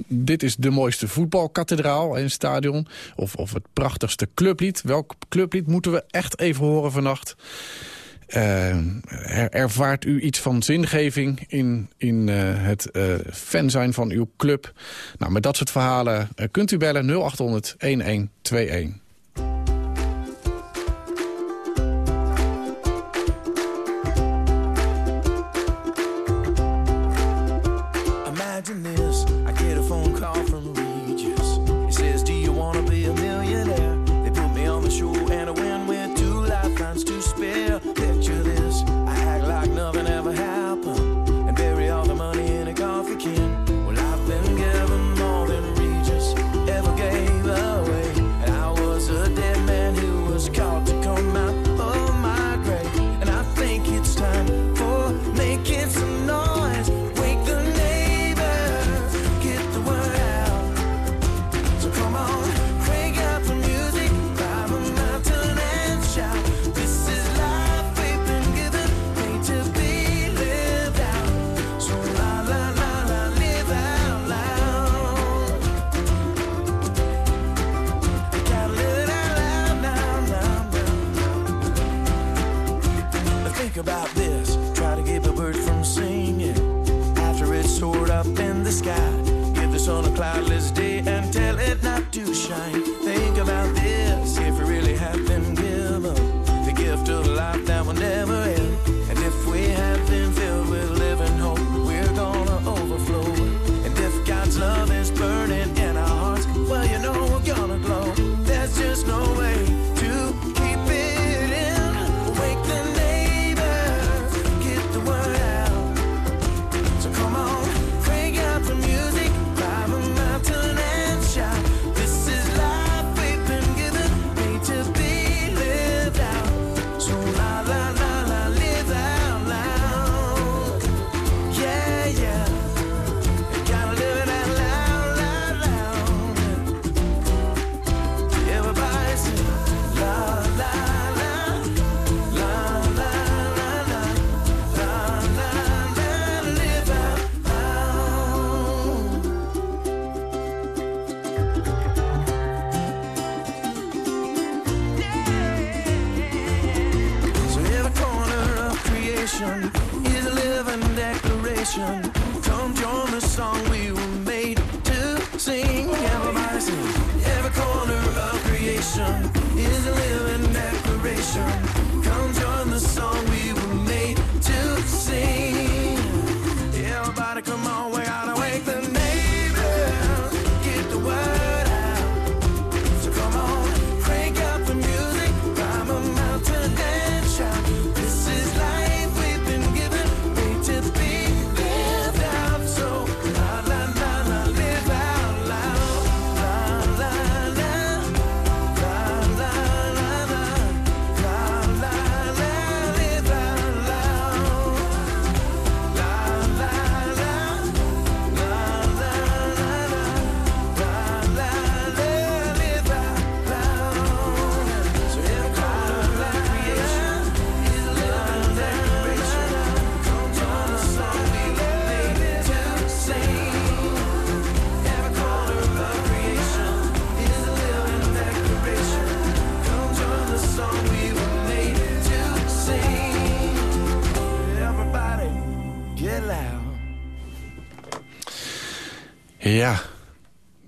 dit is de mooiste voetbalkathedraal het stadion. Of, of het prachtigste clublied. Welk clublied moeten we echt even horen vannacht? Er- ervaart u iets van zingeving in, in eh, het eh, fan zijn van uw club? Nou, met dat soort verhalen kunt u bellen 0800 1121.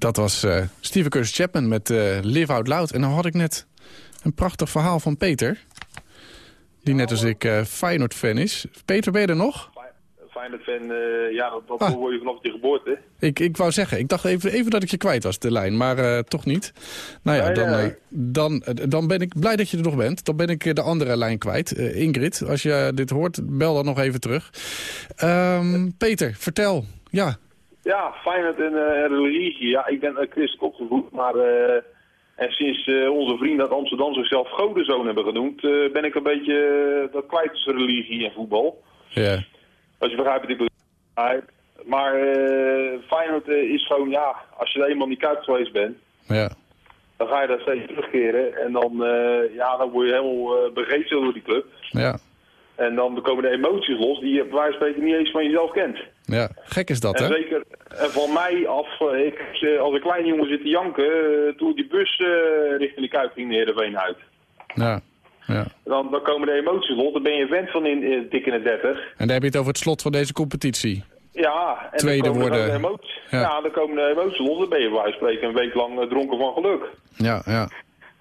Dat was eh Steven Curtis Chapman met eh, Live Out Loud. En dan had ik net een prachtig verhaal van Peter. Die net als ik eh Feyenoord-fan is. Peter, ben je er nog? Feyenoord fan, eh, ja, dat, dat Ah. hoor je vanaf je geboorte. Ik, ik wou zeggen, ik dacht even, even dat ik je kwijt was, de lijn. Maar toch niet. Nou ja, dan, dan, dan ben ik blij dat je er nog bent. Dan ben ik de andere lijn kwijt. Ingrid, als je dit hoort, bel dan nog even terug. Ehm, Peter, vertel. Ja, Ja, Feyenoord en eh, religie. Ja, ik ben uh, christelijk opgevoed, maar eh, en sinds eh, onze vrienden uit Amsterdam zichzelf godenzoon hebben genoemd, ben ik een beetje dat kwijt tussen religie en voetbal. ja. Als je begrijpt wat ik bedoel. Maar, Feyenoord is gewoon, ja, als je er eenmaal niet kuip geweest bent, ja. dan ga je daar steeds terugkeren. En dan, ja, dan word je helemaal begeesterd door die club. Ja, En dan komen de emoties los die je bij wijze van niet eens van jezelf kent. Ja. gek is dat, en hè? zeker en van mij af, eh, ik, eh, als een klein jongen zit te janken, eh, toen die bus eh, richting de Kuip ging de Heerenveen uit. Ja, ja. Dan, dan komen de emoties los, dan ben je vent van in, eh, dik in de 30. En daar heb je het over het slot van deze competitie. Ja, en Tweede dan komen worden. er emoties. Ja. Ja. dan komen de emoties los, dan ben je bij spreken een week lang eh, dronken van geluk. Ja, ja.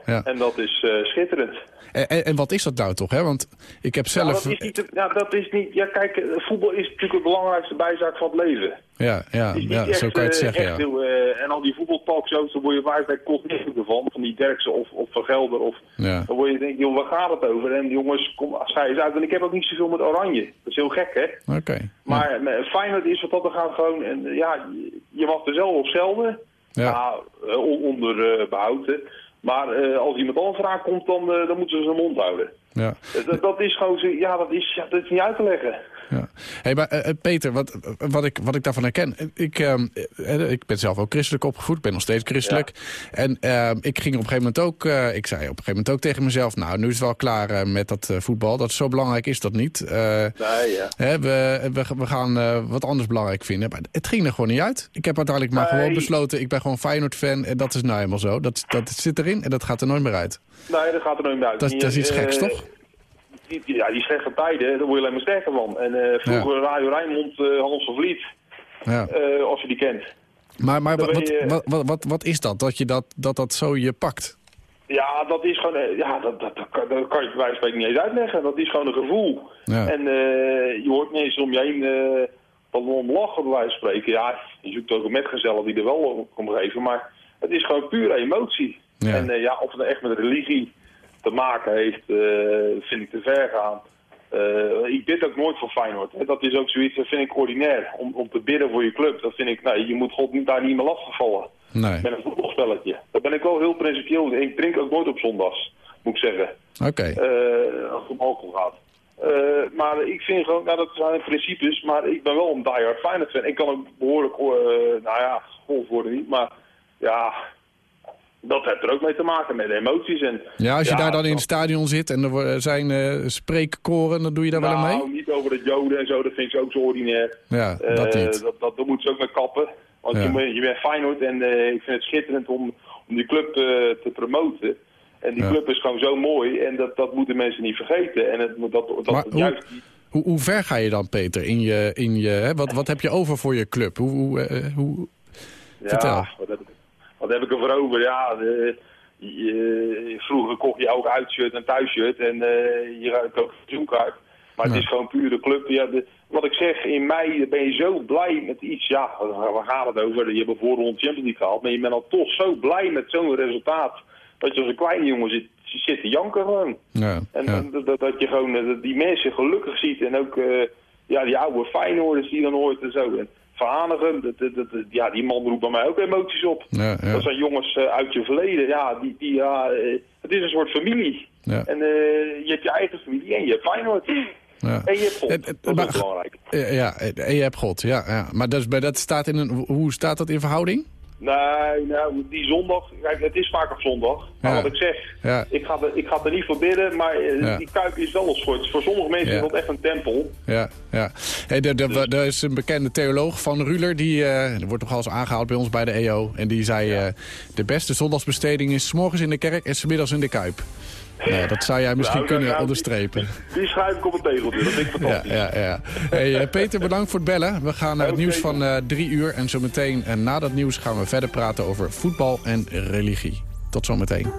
Ja. En dat is eh, schitterend. En, en, en wat is dat nou toch, hè? Want ik heb Ja, zelf... dat is niet, te- ja, dat is niet, ja kijk, eh, voetbal is natuurlijk de belangrijkste bijzaak van het leven. Ja, ja, is ja echt, zo kan je het eh, zeggen, ja. heel, en al die voetbaltalkshows, daar word je waarbij kognitief ervan, van die Derksen of, of Van Gelder. Of, Ja, Dan word je denk, joh, waar gaat het over? En jongens, kom, schrijf eens uit. En ik heb ook niet zoveel met Oranje. Dat is heel gek, hè? oké. Maar met Feyenoord is wat dat er gaat gewoon, en, ja, je- mag er zelf op zelden. Ja. on- onder eh, behouden. Maar eh, als iemand anders vraag komt, dan, eh, dan moeten ze zijn mond houden. Ja. Eh, Dat, dat is gewoon, ja, dat is, ja, dat is niet uit te leggen. Ja. Hey, maar eh, eh, Peter, wat, wat, ik, wat ik daarvan herken... Ik, ehm, eh, ik ben zelf ook christelijk opgevoed, ben nog steeds christelijk. En ehm, ik ging op een gegeven moment ook... ik zei op een gegeven moment ook tegen mezelf... nou, nu is het wel klaar met dat voetbal. Dat is zo belangrijk is dat niet. Nee, ja. hè, we, we, we gaan wat anders belangrijk vinden. Maar het ging er gewoon niet uit. Ik heb uiteindelijk maar Nee. gewoon besloten... ik ben gewoon Feyenoord-fan en dat is nou helemaal zo. Dat, dat zit erin en dat gaat er nooit meer uit. Nee, dat gaat er nooit meer uit. Dat, is- dat is iets geks, toch? Die, die- ja, die slechte tijden, daar word je alleen maar sterker van. En eh, vroeger Radio Rijnmond, eh, Hans van Vliet, Ja. eh, als je die kent. Maar, maar wat, je- wat, wat, wat, wat is dat, dat je dat, dat, dat zo je pakt? Ja, dat is gewoon, ja, dat, dat, dat, kan, dat kan je bij wijze van spreken niet eens uitleggen. Dat is gewoon een gevoel. Ja. En je hoort niet eens om je heen van om lachen bij wijze van spreken. Ja, je zoekt ook een metgezel die er wel om geven, maar het is gewoon pure emotie. Ja. En ja, of het echt met religie te maken heeft, eh, vind ik te ver gaan. Eh, ik bid ook nooit voor Feyenoord. Hè. Dat is ook zoiets, dat vind ik ordinair. Om, om te bidden voor je club, dat vind ik, nee, je moet God niet- daar niet meer lastigvallen Nee. met een voetbalspelletje. Daar ben ik wel heel principieel. in. Ik drink ook nooit op zondags, moet ik zeggen. Oké. Eh, als het om alcohol gaat. Maar ik vind gewoon, nou dat zijn principes, maar ik ben wel een diehard Feyenoord fan. Ik kan ook behoorlijk, eh, nou ja, gevolgd worden niet, maar ja, dat heeft er ook mee te maken met emoties. En, Ja, als je daar dan in het stadion zit en er zijn eh spreekkoren, dan doe je daar wel aan mee? Nou, niet over het joden en zo, dat vind ik ook zo ordinair. Ja, Eh, dat niet. Dat, dat, moeten ze ook mee kappen. Want Ja. je, bent- je bent Feyenoord en eh, ik vind het schitterend om, om die club eh, te promoten. En die Ja. club is gewoon zo mooi en dat, dat moeten mensen niet vergeten. En het, moet- dat, dat, Maar hoe- juist Hoe, hoe ver ga je dan, Peter, in je... In je hè? Wat, wat heb je over voor je club? Hoe, hoe, eh, hoe... Vertel. Ja, ik, wat heb ik ervoor over? Ja, de, je- vroeger kocht je ook uitshirt en thuisshirt en eh je koopt een seizoenkaart. Maar het is gewoon puur de club. Ja, de, wat ik zeg, in mei ben je zo blij met iets. Ja, waar gaat het over? Je hebt een voorronde Champions League gehaald. Maar je bent al toch zo blij met zo'n resultaat. Dat je als een kleine jongen zit, zit te janken gewoon. Ja, En ja. dat, dat, dat je gewoon eh, die mensen gelukkig ziet. En ook eh, ja, die oude Feyenoorders die dan hoort en zo. En Van Hanegem, dat, dat, dat- ja, die man roept bij mij ook emoties op. Ja, ja. Dat zijn jongens eh, uit je verleden. Ja, die, die, ja, eh, het is een soort familie. Ja. En eh, je hebt je eigen familie en je hebt Feyenoord. Ja. En je hebt God. dat is maar- belangrijk. Ja, en je hebt God, ja. ja. Maar dat, is, dat staat in een, hoe staat dat in verhouding? Nee, nou, die zondag, kijk, het is vaak op zondag. Maar Ja. wat ik zeg, Ja. ik, ga er, ik ga er niet voor bidden, maar eh, Ja. die Kuip is wel een soort, voor sommige mensen is dat echt een tempel. Ja, ja. Hey, er, er, er is een bekende theoloog van Ruler, die er wordt toch al eens aangehaald bij ons bij de EO. En die zei, eh, de beste zondagsbesteding is 's morgens in de kerk en 's middags in de Kuip. Nou, dat zou jij misschien Nou, kunnen nou, onderstrepen. Die schrijf ik op een tegeltje, dat vind ik Ja, fantastisch. ja, ja. Hey, eh, Peter, bedankt voor het bellen. We gaan naar het nieuws van eh, drie uur. En zometeen eh, na dat nieuws gaan we verder praten over voetbal en religie. Tot zometeen.